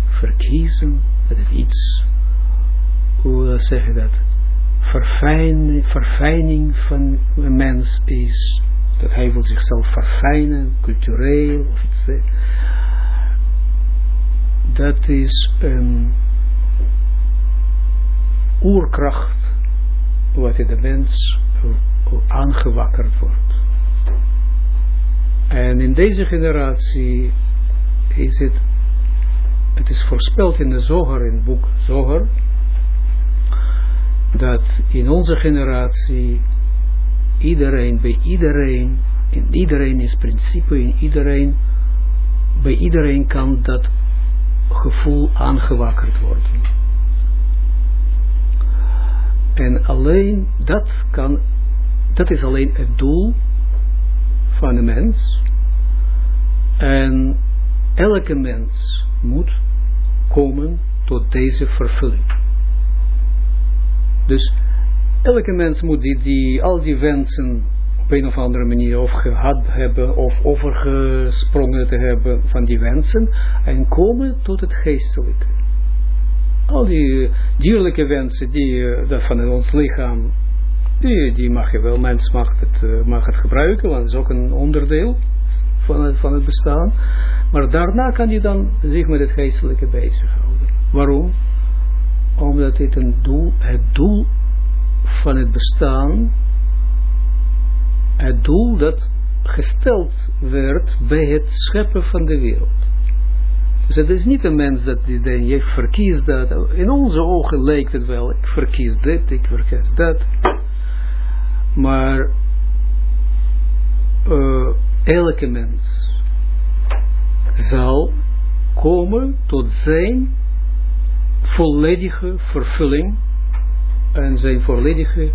verkiezen, dat het iets, hoe zeg je dat, verfijn, verfijning van een mens is. Dat hij wil zichzelf verfijnen, cultureel of iets. Dat is een oerkracht wat in de mens aangewakkerd wordt. En in deze generatie is het, het is voorspeld in de Zoger, in het boek Zoger, dat in onze generatie iedereen, bij iedereen, in iedereen is principe, in iedereen, bij iedereen kan dat gevoel aangewakkerd worden. En alleen dat kan, dat is alleen het doel van de mens. En elke mens moet komen tot deze vervulling. Dus elke mens moet die, die, al die wensen op een of andere manier of gehad hebben of overgesprongen te hebben van die wensen en komen tot het geestelijke. Al die dierlijke wensen die uh, van ons lichaam, die, die mag je wel, mens mag het, uh, mag het gebruiken, want het is ook een onderdeel van het, van het bestaan. Maar daarna kan je dan zich met het geestelijke bezighouden. Waarom? Omdat dit een doel, het doel van het bestaan, het doel dat gesteld werd bij het scheppen van de wereld. Dus het is niet een mens dat die denkt, je verkiest dat. In onze ogen lijkt het wel, ik verkies dit, ik verkies dat. Maar uh, elke mens zal komen tot zijn volledige vervulling en zijn volledige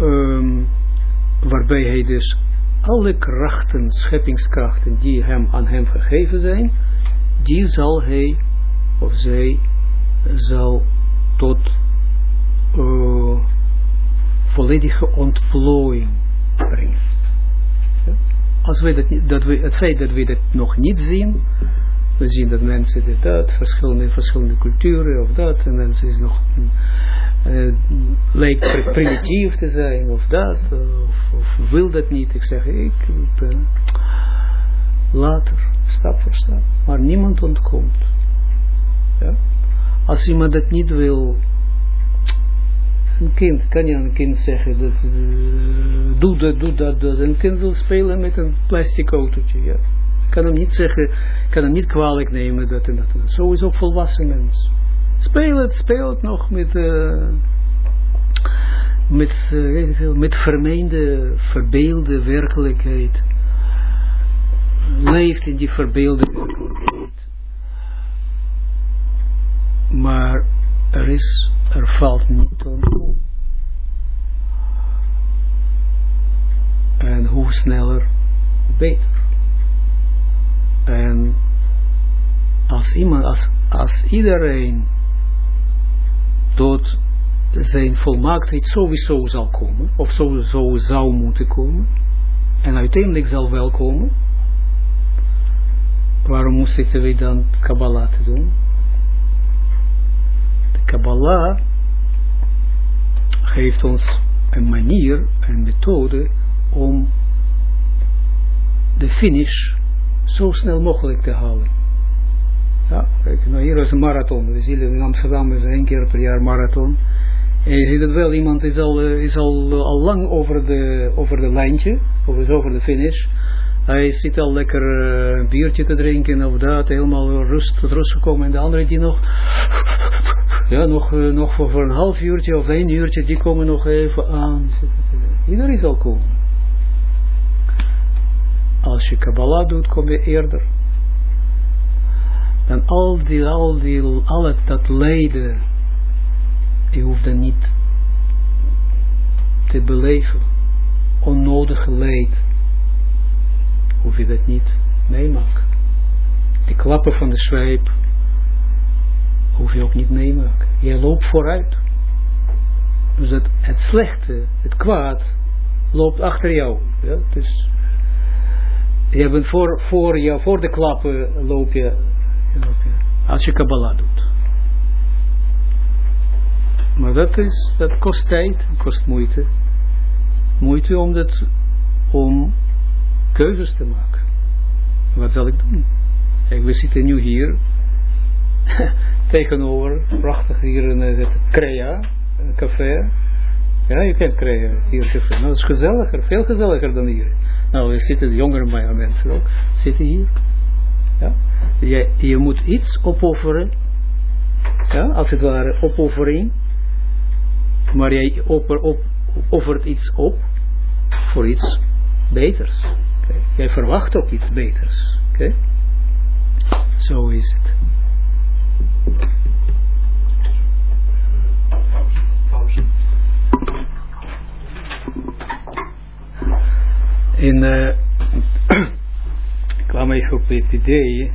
um, waarbij hij dus alle krachten, scheppingskrachten die hem aan hem gegeven zijn, die zal hij of zij zal tot uh, volledige ontplooiing brengen. Als we dat, dat we, het feit dat we dat nog niet zien, we zien dat mensen dit dat, verschillende, verschillende culturen of dat, en mensen is nog uh, lijkt primitief te zijn of dat, of, wil dat niet. Ik zeg, ik uh, later, stap voor stap. Maar niemand ontkomt. Ja? Als iemand dat niet wil, een kind, kan je aan een kind zeggen, dat, uh, doe dat, doe dat, dat. Een kind wil spelen met een plastic autootje, ja. Ik kan hem niet zeggen, ik kan hem niet kwalijk nemen, dat en dat. En dat. Zo is ook volwassen mens. Speel het, speel het nog met, uh, met, uh, met vermeende, verbeelde werkelijkheid. Leeft in die verbeelde werkelijkheid. Maar er is, er valt niet ontkomen. En hoe sneller, beter. En als iemand, als, als iedereen tot zijn volmaaktheid sowieso zal komen, of sowieso zou moeten komen, en uiteindelijk zal wel komen, waarom moesten we dan Kabbalah te doen? De Kabbalah geeft ons een manier, een methode om de finish zo snel mogelijk te halen. Ja, kijk, nou hier is een marathon. We zien in Amsterdam is één keer per jaar marathon. En je ziet het wel, iemand is al, is al, al lang over de, over de lijntje, of is over de finish. Hij zit al lekker uh, een biertje te drinken of dat, helemaal rust, tot rust gekomen. En de andere die nog, ja, nog, nog voor, voor een half uurtje of één uurtje, die komen nog even aan. Ieder is al komen. Als je Kabbalah doet, kom je eerder dan al die, al die, al dat lijden, die hoeft dan niet te beleven. Onnodige leid, hoef je dat niet meemaken. De klappen van de zweep, hoef je ook niet meemaken. Je loopt vooruit. Dus het slechte, het kwaad, loopt achter jou. Dus je bent voor, voor, jou, voor de klappen loop je als je Kabbalah doet. Maar dat, is, dat kost tijd, kost moeite. Moeite om, dat, om keuzes te maken. Wat zal ik doen? Kijk, we zitten nu hier, tegenover, prachtig hier in het Crea, een café. Ja, je kent Crea, hier café. Nou, dat is gezelliger, veel gezelliger dan hier. Nou, we zitten, jongere mensen ook, zitten hier. Ja je, je moet iets opofferen, ja, als het ware opoffering, maar jij opper, op, offert iets op voor iets beters. Okay. Jij verwacht ook iets beters. Oké? Okay? Zo is het. In, uh, ik kwam even op het idee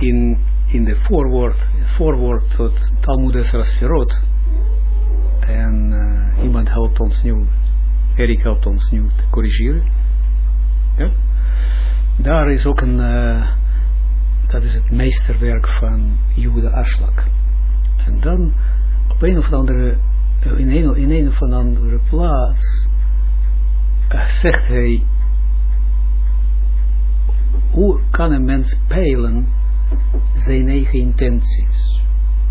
in, in de voorwoord, voorwoord tot Talmud Esra En uh, iemand helpt ons nu Erik helpt ons nu te corrigeren. Ja? Daar is ook een, uh, dat is het meesterwerk van Jude Aslak. En dan op een of andere, in een, in een of andere plaats, zegt hij, hoe kan een mens peilen zijn eigen intenties?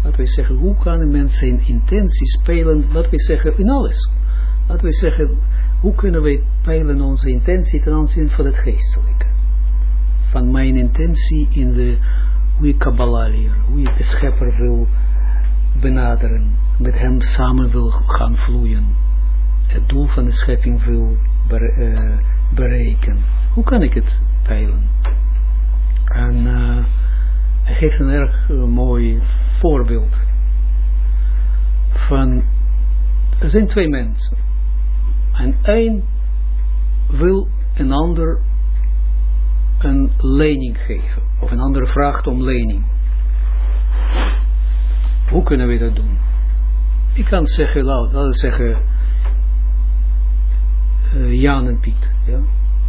Laten we zeggen, hoe kan een mens zijn intenties peilen, laten we zeggen, in alles. Laten we zeggen, hoe kunnen wij peilen onze intentie ten aanzien van het geestelijke? Van mijn intentie in de, hoe Kabbalah leren, hoe je de schepper wil benaderen, met hem samen wil gaan vloeien, het doel van de schepping wil eh, bereiken. Hoe kan ik het peilen? En uh, hij geeft een erg uh, mooi voorbeeld van, er zijn twee mensen. En één wil een ander een lening geven. Of een andere vraagt om lening. Hoe kunnen we dat doen? Ik kan zeggen, laten we zeggen, uh, Jan en Piet. Ja?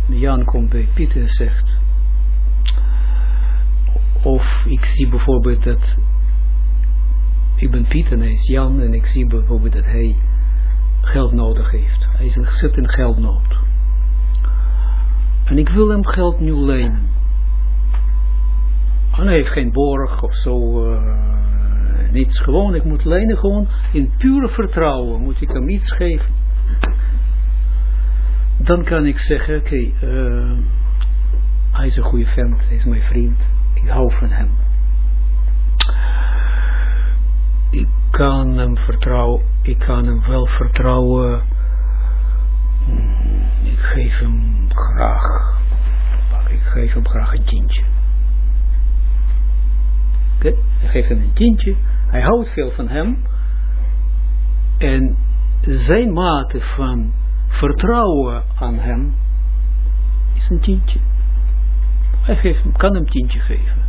Jan komt bij Piet en zegt, of ik zie bijvoorbeeld dat, ik ben Piet en hij is Jan en ik zie bijvoorbeeld dat hij geld nodig heeft. Hij zit in geldnood. En ik wil hem geld nu lenen. En hij heeft geen borg of zo, uh, niets. Gewoon, ik moet lenen gewoon in pure vertrouwen. Moet ik hem iets geven. Dan kan ik zeggen, oké, eh, hij is een goede vent, hij is mijn vriend. Ik hou van hem. Ik kan hem vertrouwen, ik kan hem wel vertrouwen. Hmm, ik geef hem graag, ik geef hem graag een tientje. Oké, ik geef hem een tientje. Hij houdt veel van hem. En zijn mate van vertrouwen aan hem is een tientje. Hij geeft, kan hem tientje geven.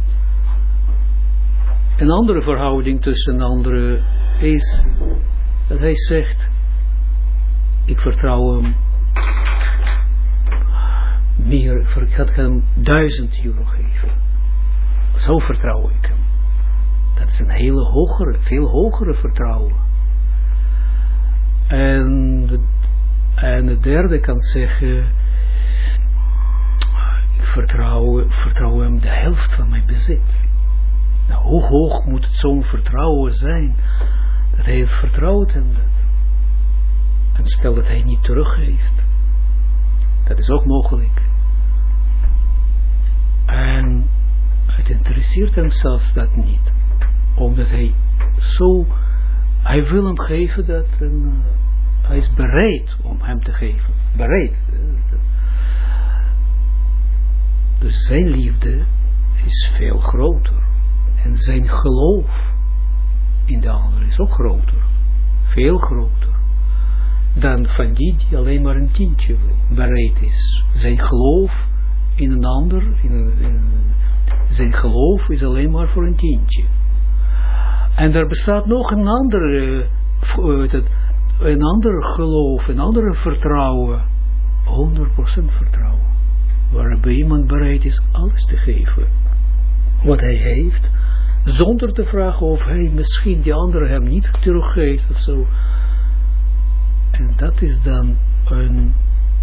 Een andere verhouding tussen anderen is dat hij zegt, ik vertrouw hem meer, ik ga hem duizend euro geven. Zo vertrouw ik hem. Dat is een hele hogere, veel hogere vertrouwen. En en de derde kan zeggen, ik vertrouw, vertrouw hem de helft van mijn bezit. Nou, hoe hoog moet het zo'n vertrouwen zijn, dat hij het vertrouwt en, en stel dat hij niet teruggeeft. Dat is ook mogelijk. En het interesseert hem zelfs dat niet. Omdat hij zo, hij wil hem geven dat, en, uh, hij is bereid om hem te geven. Bereid. Dus zijn liefde is veel groter. En zijn geloof in de ander is ook groter. Veel groter. Dan van die die alleen maar een tientje bereid is. Zijn geloof in een ander, in, zijn geloof is alleen maar voor een tientje. En er bestaat nog een ander, uh, een ander geloof, een ander vertrouwen. 100% vertrouwen. Waarbij iemand bereid is alles te geven. Wat hij heeft. Zonder te vragen of hij misschien die andere hem niet teruggeeft of zo. En dat is dan een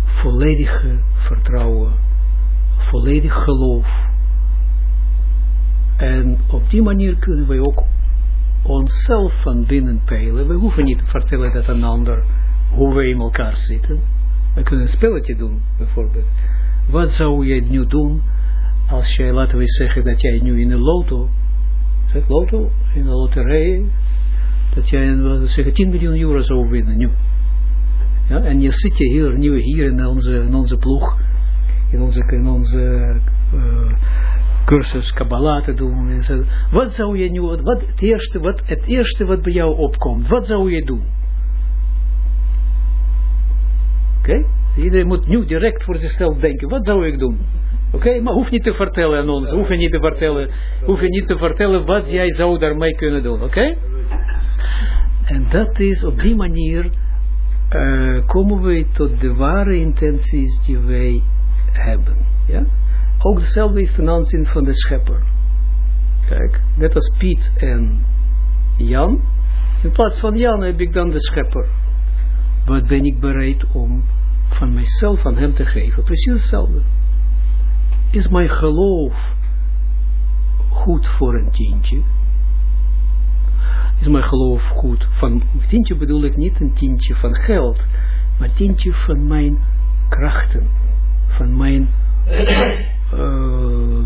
volledige vertrouwen. Volledig geloof. En op die manier kunnen wij ook onszelf van binnen peilen. We hoeven niet te vertellen dat een ander hoe we in elkaar zitten. We kunnen een spelletje doen, bijvoorbeeld. Wat zou je nu doen als jij, laten we zeggen, dat jij nu in een loto, loto, in een loterij, dat jij, we zeggen, 10 miljoen euro zou winnen nu. Ja, en je zit je hier, nu hier in onze, in onze ploeg, in onze, in onze uh, cursus Kabbalah te doen. Wat zou je nu, wat het, eerste, wat het eerste wat bij jou opkomt, wat zou je doen? Oké? Okay? Iedereen moet nu direct voor zichzelf denken, wat zou ik doen? Oké, okay? maar hoef niet te vertellen aan ons, hoef je niet te vertellen, hoef je niet te vertellen wat jij zou daarmee kunnen doen, oké? En dat is op die manier uh, komen we tot de ware intenties die wij hebben. Ja? Ook hetzelfde is ten aanzien van de schepper. Kijk, net als Piet en Jan. In plaats van Jan heb ik dan de schepper. Wat ben ik bereid om van mijzelf aan hem te geven? Precies hetzelfde. Is mijn geloof goed voor een tientje? Is mijn geloof goed van, tientje bedoel ik niet een tientje van geld, maar tientje van mijn krachten, van mijn uh,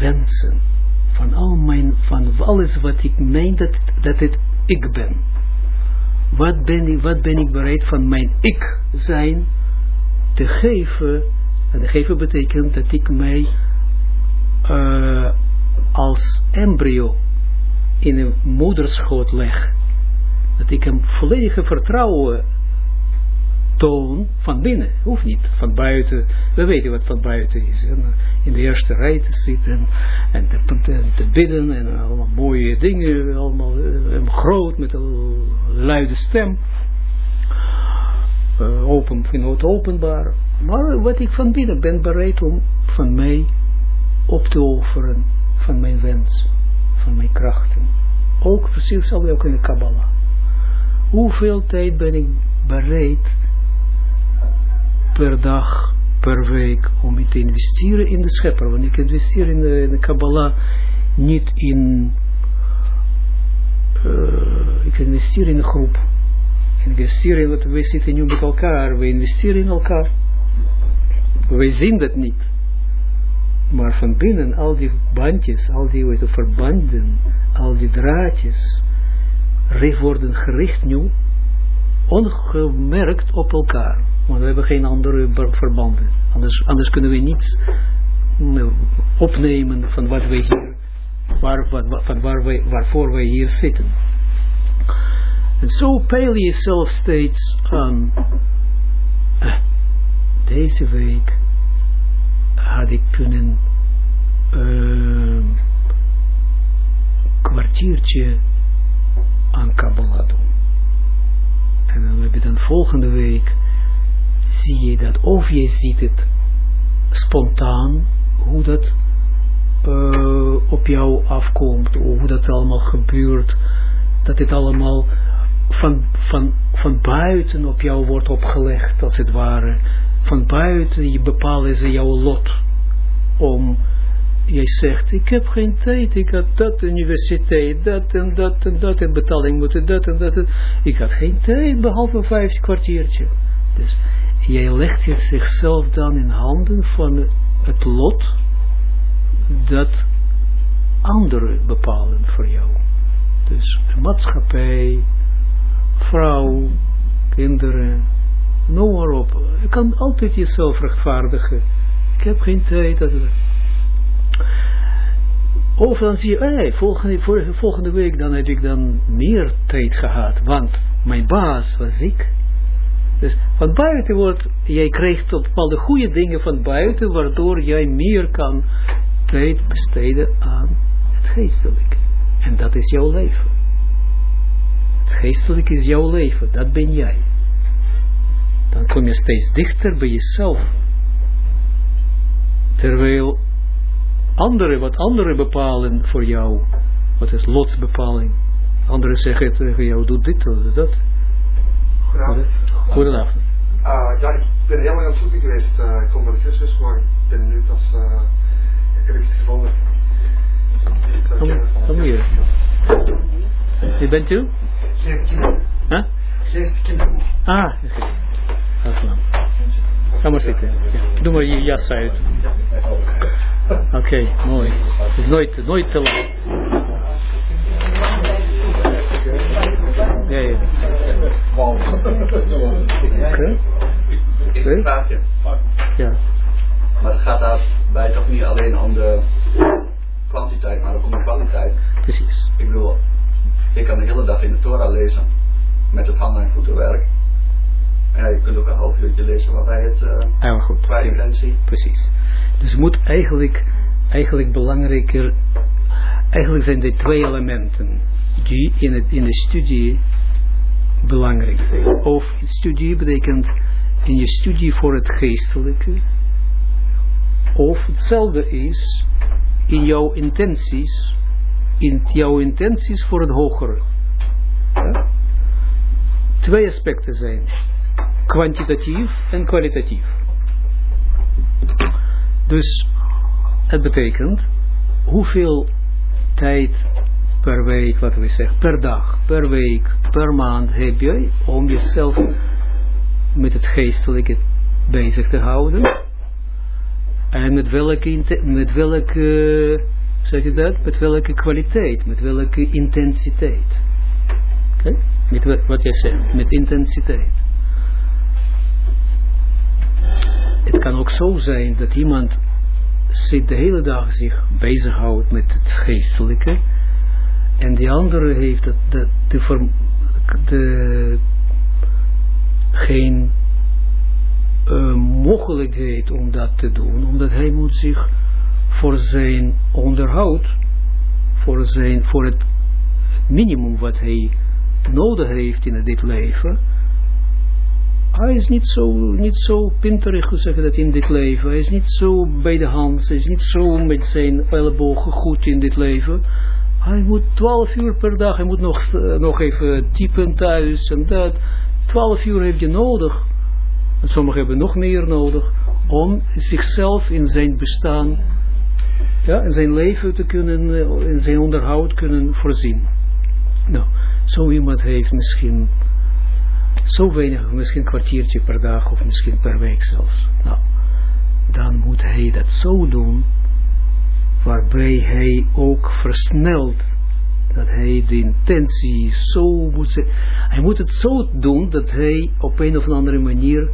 wensen, van al mijn, van alles wat ik meen dat, dat het ik ben. Wat ben ik, wat ben ik bereid van mijn ik zijn te geven, en te geven betekent dat ik mij uh, als embryo in een moederschoot leg. Dat ik hem volledige vertrouwen toon van binnen. Hoeft niet van buiten. We weten wat van buiten is. En in de eerste rij te zitten en te, bidden en allemaal mooie dingen. Allemaal uh, groot met een luide stem. Uh, open, genoot openbaar. Maar wat ik van binnen ben bereid om van mij op te offeren. Van mijn wens. Van mijn krachten. Ook precies ook in de Kabbalah. Hoeveel tijd ben ik bereid per dag, per week, om te investeren in de schepper. Want ik investeer in de, Kabbalah niet in, ik investeer in een groep. Ik investeer in, wat we zitten nu met elkaar, we investeren in elkaar. We zien dat niet. Maar van binnen, al die bandjes, al die weet, verbanden, al die draadjes, worden gericht nu, ongemerkt op elkaar. Want we hebben geen andere verbanden. Anders, anders kunnen we niets mm, opnemen van wat wij hier, waar, van waar wij, waarvoor wij hier zitten. En zo peil je jezelf steeds. Uh, deze week had ik kunnen uh, kwartiertje aan Kabbalah doen. En dan heb je dan volgende week zie je dat, of je ziet het spontaan, hoe dat uh, op jou afkomt, of hoe dat allemaal gebeurt, dat het allemaal van, van, van buiten op jou wordt opgelegd, als het ware. Van buiten je bepalen ze jouw lot om jij zegt, ik heb geen tijd, ik had dat universiteit, dat en dat en dat en betaling moeten dat en dat. En, ik had geen tijd, behalve vijf kwartiertje. Dus jij legt zichzelf dan in handen van het lot dat anderen bepalen voor jou. Dus maatschappij, vrouw, kinderen, noem maar op. Je kan altijd jezelf rechtvaardigen. Ik heb geen tijd. Dat, of dan zie je, hey, volgende, volgende week dan heb ik dan meer tijd gehad, want mijn baas was ziek dus van buiten wordt, jij krijgt bepaalde goede dingen van buiten, waardoor jij meer kan tijd besteden aan het geestelijke. En dat is jouw leven. Het geestelijke is jouw leven, dat ben jij. Dan kom je steeds dichter bij jezelf. Terwijl anderen, wat anderen bepalen voor jou, wat is lotsbepaling. Anderen zeggen tegen jou, doe dit of dat. Goedenavond. Goedenavond. Uh, ja, ik ben heel lang aan het zoeken geweest. Uh, ik kom van de Christus, maar ik ben nu pas, uh, heb ik het gevonden. Kom, kom hier. Je bent u? Geen kinderen. Huh? Geen kinderen. Ah, oké. Okay. Ga maar zitten. Ja. Doe maar je jas uit. Oké, okay, mooi. Het is nooit, nooit te lang. Ja, ja. Oké. Ik vraagje. Ja. Maar het gaat daarbij toch niet alleen om de kwantiteit, maar ook om de kwaliteit. Precies. Ik bedoel, ik kan de hele dag in de Torah lezen met het handen- en voetenwerk. En ja, je kunt ook een half uurtje lezen waarbij het uh, Heel goed. waar je grens ziet. Precies. Dus het moet eigenlijk, eigenlijk belangrijker, eigenlijk zijn er twee elementen die in, het, in de studie belangrijk zijn. Of studie betekent in je studie voor het geestelijke. Of hetzelfde is in jouw intenties, in jouw intenties voor het hogere. Twee aspecten zijn, kwantitatief en kwalitatief. Dus het betekent hoeveel tijd per week, laten we zeggen, per dag, per week, per maand heb je om jezelf met het geestelijke bezig te houden. En met welke, met welke, zeg je dat, met welke kwaliteit, met welke intensiteit. Oké? Okay? Met wat jij zegt, met intensiteit. Het kan ook zo zijn dat iemand zit de hele dag zich bezighoudt met het geestelijke en die andere heeft het, de, de, geen uh, mogelijkheid om dat te doen, omdat hij moet zich voor zijn onderhoud, voor, zijn, voor het minimum wat hij nodig heeft in dit leven, hij is niet zo, niet zo pinterig, hoe zeg dat, in dit leven. Hij is niet zo bij de hand, hij is niet zo met zijn ellebogen goed in dit leven. Hij moet 12 uur per dag, hij moet nog, uh, nog even typen thuis en dat. 12 uur heeft je nodig. En sommigen hebben nog meer nodig om zichzelf in zijn bestaan, ja, in zijn leven te kunnen, uh, in zijn onderhoud kunnen voorzien. Nou, zo iemand heeft misschien zo weinig, misschien een kwartiertje per dag of misschien per week zelfs. Nou, dan moet hij dat zo doen, waarbij hij ook versnelt, dat hij de intentie zo moet zijn. Hij moet het zo doen dat hij op een of andere manier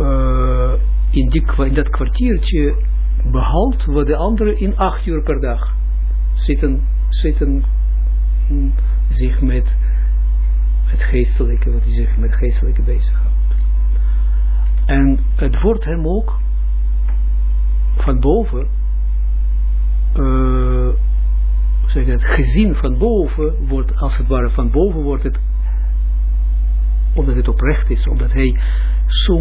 uh, in, die, in dat kwartiertje behaalt wat de anderen in acht uur per dag zitten, zitten zich met het geestelijke, wat hij zich met het geestelijke bezighoudt. En het wordt hem ook van boven, uh, zeg het, gezien van boven, wordt als het ware van boven wordt het, omdat het oprecht is, omdat hij zo,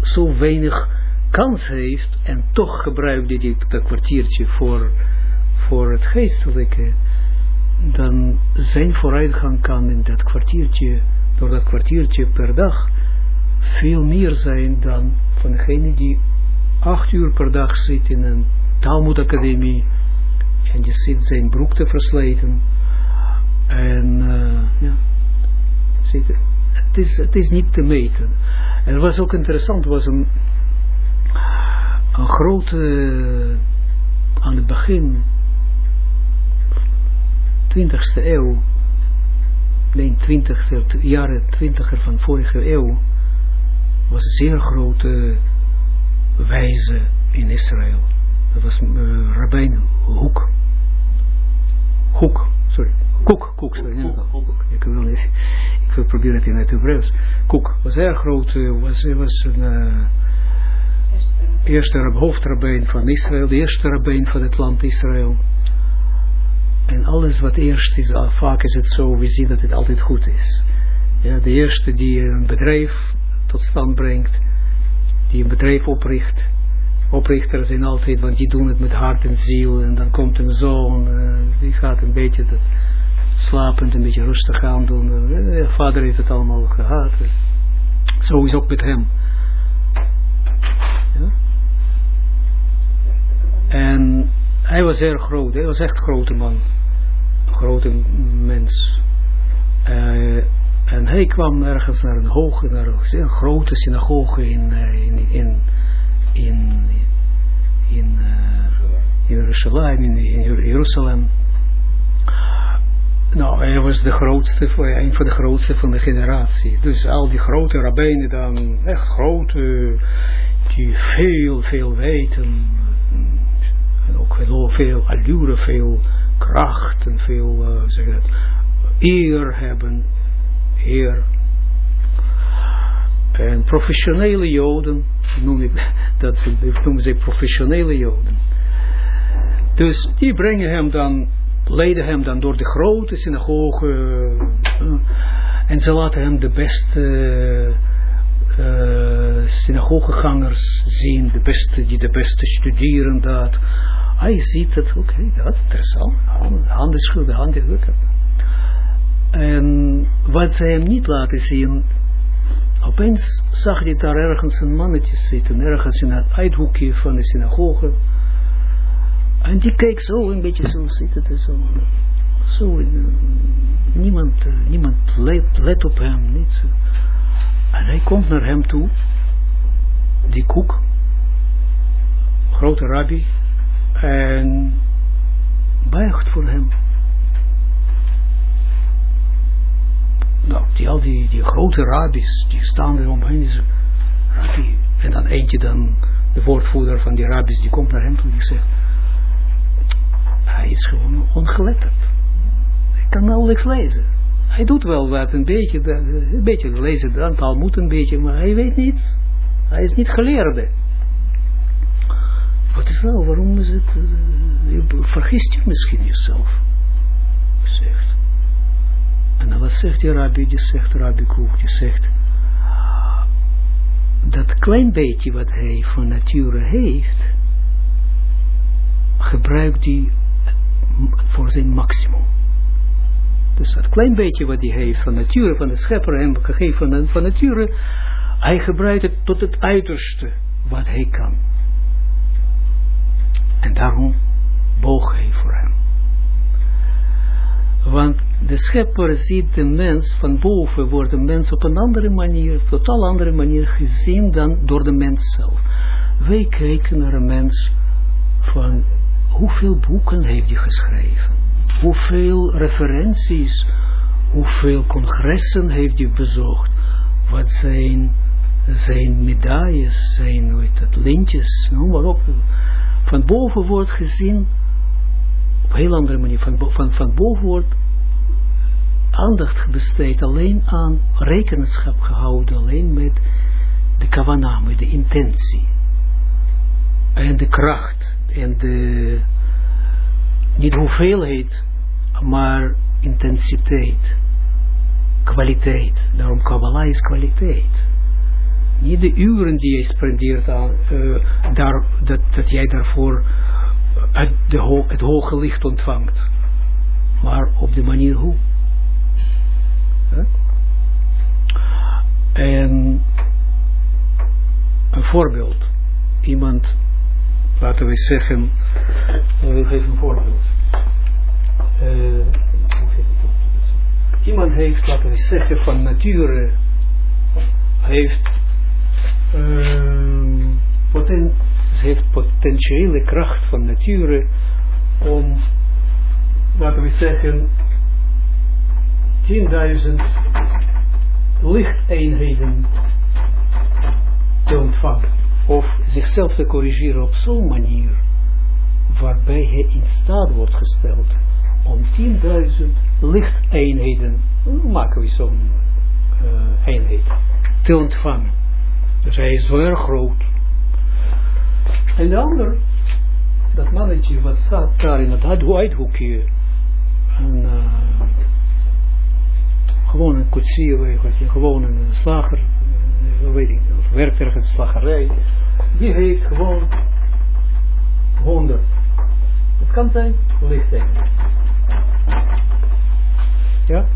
zo weinig kans heeft en toch gebruikt hij dat kwartiertje voor, voor het geestelijke, dan zijn vooruitgang kan in dat kwartiertje, door dat kwartiertje per dag, veel meer zijn dan van degene die acht uur per dag zit in een Talmud-academie en die zit zijn broek te versleten en uh, ja, het, is, het is niet te meten. En het was ook interessant, was een, een grote, aan het begin 20ste eeuw, nee, 20ste, jaren 20er van vorige eeuw, was een zeer grote wijze in Israël. Dat was uh, Rabijn Hoek. Hoek, sorry. Koek, Koek, sorry. Koek. Ik wil niet, ik wil proberen het in het Hebreeuws. Koek was erg groot, was, was een uh, eerste hoofdrabijn van Israël, de eerste rabijn van het land Israël. En alles wat eerst is, vaak is het zo, we zien dat het altijd goed is. Ja, de eerste die een bedrijf tot stand brengt, die een bedrijf opricht. Oprichters zijn altijd, want die doen het met hart en ziel. En dan komt een zoon, uh, die gaat een beetje dat slapend, een beetje rustig aan doen. Uh, vader heeft het allemaal gehad. Zo is ook met hem. En hij was erg groot, hij was echt een grote man grote mens. Uh, en hij kwam ergens naar een hoge, naar een grote synagoge in, in, in, in, in, uh, in in, in Jeruzalem. Nou, hij was de grootste, een van de grootste van de generatie. Dus al die grote rabbijnen dan, echt grote, die veel, veel weten. En ook veel allure, veel kracht en veel, uh, zeg eer hebben, eer. En professionele joden, noem ik, dat noemen ze professionele joden. Dus die brengen hem dan, leiden hem dan door de grote synagoge. Uh, En ze laten hem de beste uh, synagogegangers zien, de beste, die de beste studeren dat. Hij ziet het, oké, dat is interessant. Hand is goed, de hand is goed. En wat zij hem niet laten zien, opeens zag hij daar ergens een mannetje zitten, ergens in het uithoekje van de synagoge. En die keek zo, een beetje zo zitten, zo. Zo, niemand, niemand let, let op hem, niet En hij komt naar hem toe, die koek, grote rabbi, en buigt voor hem. Die, die grote rabbis, die staan er omheen, en dan eentje dan, de woordvoerder van die rabbis, die komt naar hem toe, die zegt, hij is gewoon ongeletterd kan nauwelijks lezen. Hij doet wel wat, een beetje, een beetje lezen, de aantal moet een beetje, maar hij weet niets. Hij is niet geleerde. Wat is nou, waarom is het, uh, vergist je misschien jezelf. Zegt. En dan wat zegt die rabbi, die zegt, rabbi Koek, die zegt, dat klein beetje wat hij van nature heeft, gebruikt hij voor zijn maximum. Dus dat klein beetje wat hij heeft van nature, van de schepper hem gegeven van, van nature, hij gebruikt het tot het uiterste wat hij kan. En daarom boog hij voor hem. Want de schepper ziet de mens van boven, wordt de mens op een andere manier, totaal andere manier gezien dan door de mens zelf. Wij kijken naar een mens van hoeveel boeken heeft hij geschreven? Hoeveel referenties, hoeveel congressen heeft hij bezocht, wat zijn, zijn medailles, zijn weet het, lintjes, noem maar op. Van boven wordt gezien, op een heel andere manier, van, van, van boven wordt aandacht besteed alleen aan rekenschap gehouden, alleen met de kavana, met de intentie. En de kracht en de, niet hoeveelheid maar intensiteit, kwaliteit. Daarom Kabbalah is kwaliteit. Niet de uren die je spendeert aan, uh, daar, dat, dat jij daarvoor het, het hoge licht ontvangt. Maar op de manier hoe. En een voorbeeld. Iemand, laten we zeggen, ik geef een voorbeeld uh, iemand heeft, laten we zeggen, van nature, heeft, uh, heeft potentiële kracht van nature om, laten we zeggen, 10.000 lichteenheden te ontvangen. Of zichzelf te corrigeren op zo'n manier waarbij hij in staat wordt gesteld om 10.000 lichteenheden, maken we zo'n uh, eenheid, te ontvangen. Dus hij is erg groot. En de ander, dat mannetje wat zat daar in het uithoekje, en, uh, gewoon een koetsier, gewoon een slager, uh, weet ik, of werkt ergens slagerij, die heeft gewoon 100. Het kan zijn lichteenheden. Ja?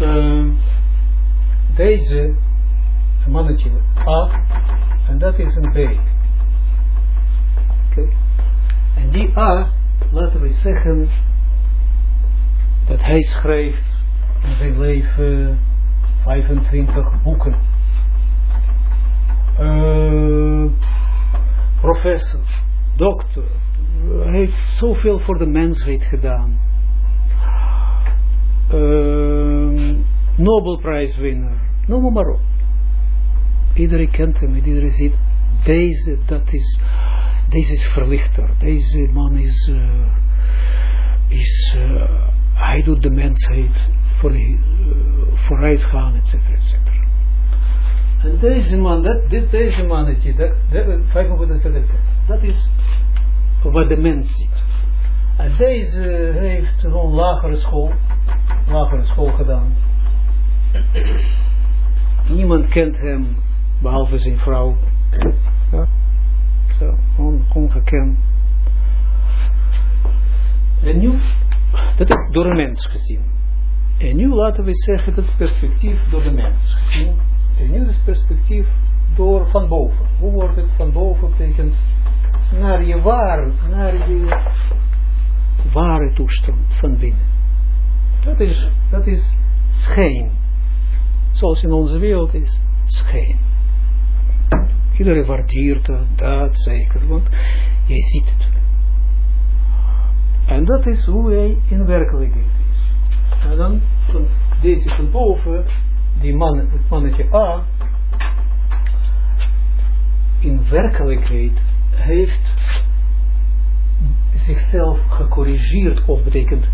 Uh, deze mannetje A en dat is een B. Oké. Okay. En die A, laten we zeggen dat hij schreef in zijn leven 25 boeken. Uh, professor, dokter, heeft zoveel voor de mensheid gedaan. Uh, Nobelprijswinnaar, noem maar op. Iedereen kent hem, iedereen ziet, deze, dat is, deze is verlichter, deze man is, uh, is uh, hij doet de mensheid voor, uh, vooruit gaan, et cetera, et cetera. En deze man, dat, dit, deze mannetje, dat, dat, dat is wat de mens ziet. En deze heeft gewoon lagere school, lagere school gedaan. Niemand kent hem, behalve zijn vrouw. Ja. Zo, on, ongekend. En nu, dat is door een mens gezien. En nu laten we zeggen, dat is perspectief door de mens gezien. En nu is perspectief door van boven. Hoe wordt het van boven betekent? Naar je waar, naar je ware toestand van binnen. Dat is, dat is schijn. Zoals in onze wereld is schijn. Iedereen waardeert dat, dat zeker, want je ziet het. En dat is hoe hij in werkelijkheid is. En dan, van deze van boven, die man, het mannetje A, in werkelijkheid heeft zichzelf gecorrigeerd, of betekent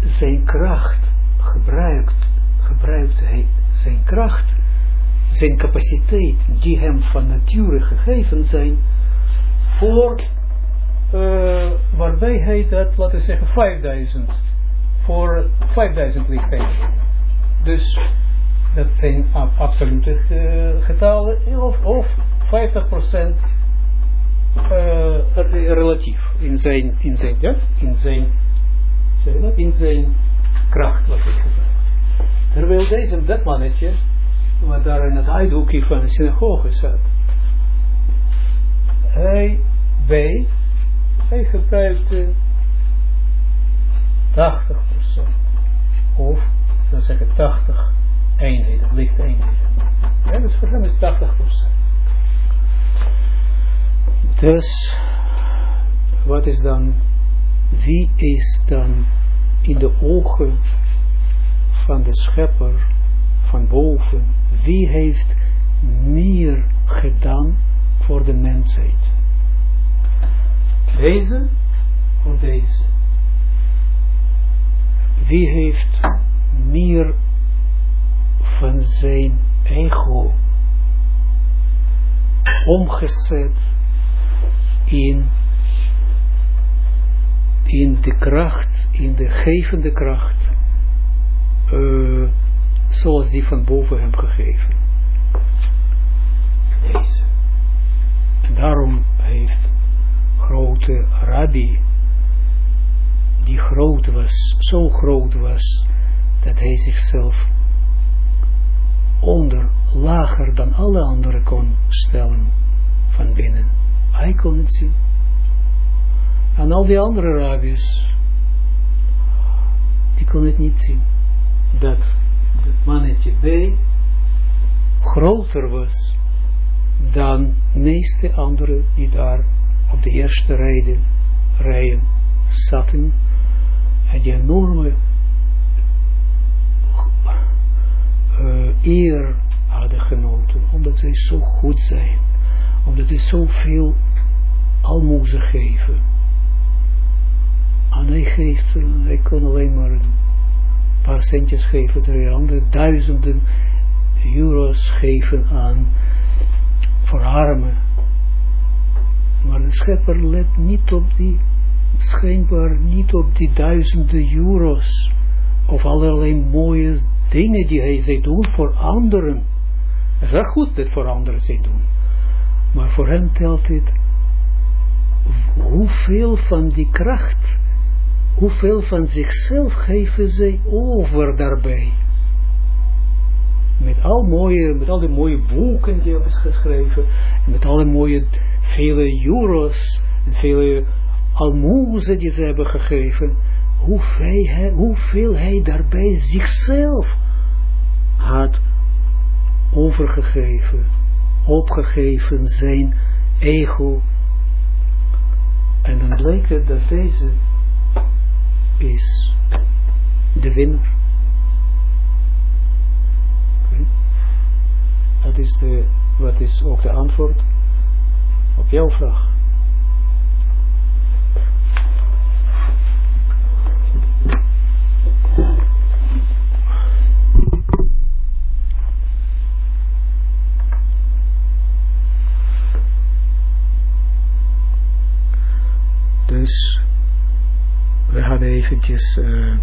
zijn kracht gebruikt, gebruikt hij zijn kracht, zijn capaciteit, die hem van nature gegeven zijn, voor, uh, waarbij hij dat, laten we zeggen, 5000, voor 5000 lichtheden. Dus, dat zijn absolute uh, getallen, of, of 50% uh, relatief in zijn, in zijn, ja, in zijn, in zijn kracht, wat ik. Terwijl deze, dat mannetje, wat daar in het uithoekje van de synagoge zat, hij, B, hij gebruikte 80% of, dan zeg ik 80 eenheden, licht eenheden. Ja, dus voor hem is 80%. Dus, wat is dan, wie is dan in de ogen van de schepper van boven, wie heeft meer gedaan voor de mensheid? Deze of deze? Wie heeft meer van zijn ego omgezet in, in de kracht, in de gevende kracht, uh, zoals die van boven hem gegeven. Deze. Daarom heeft grote rabbi, die groot was, zo groot was, dat hij zichzelf onder, lager dan alle anderen kon stellen van binnen. Hij kon het zien. En al die andere rabbis, die kon het niet zien. Dat het mannetje B groter was dan de meeste anderen die daar op de eerste rijden, rijen zaten. En die enorme uh, eer hadden genoten, omdat zij zo goed zijn omdat hij zoveel almoezen geven. En hij geeft, hij kon alleen maar een paar centjes geven, terwijl anderen duizenden euro's geven aan voor armen. Maar de schepper let niet op die, schijnbaar niet op die duizenden euro's, of allerlei mooie dingen die hij zij doen voor anderen. Het is wel goed dat voor anderen zij doen. Maar voor hem telt het hoeveel van die kracht, hoeveel van zichzelf geven zij over daarbij. Met al, mooie, met al die mooie boeken die hebben geschreven, en met alle mooie, vele euro's, vele almoezen die ze hebben gegeven, hoeveel hij, hoeveel hij daarbij zichzelf had overgegeven opgegeven zijn ego. En dan blijkt het dat deze is de winnaar. Dat is de, wat is ook de antwoord op jouw vraag. Dus eventjes uh,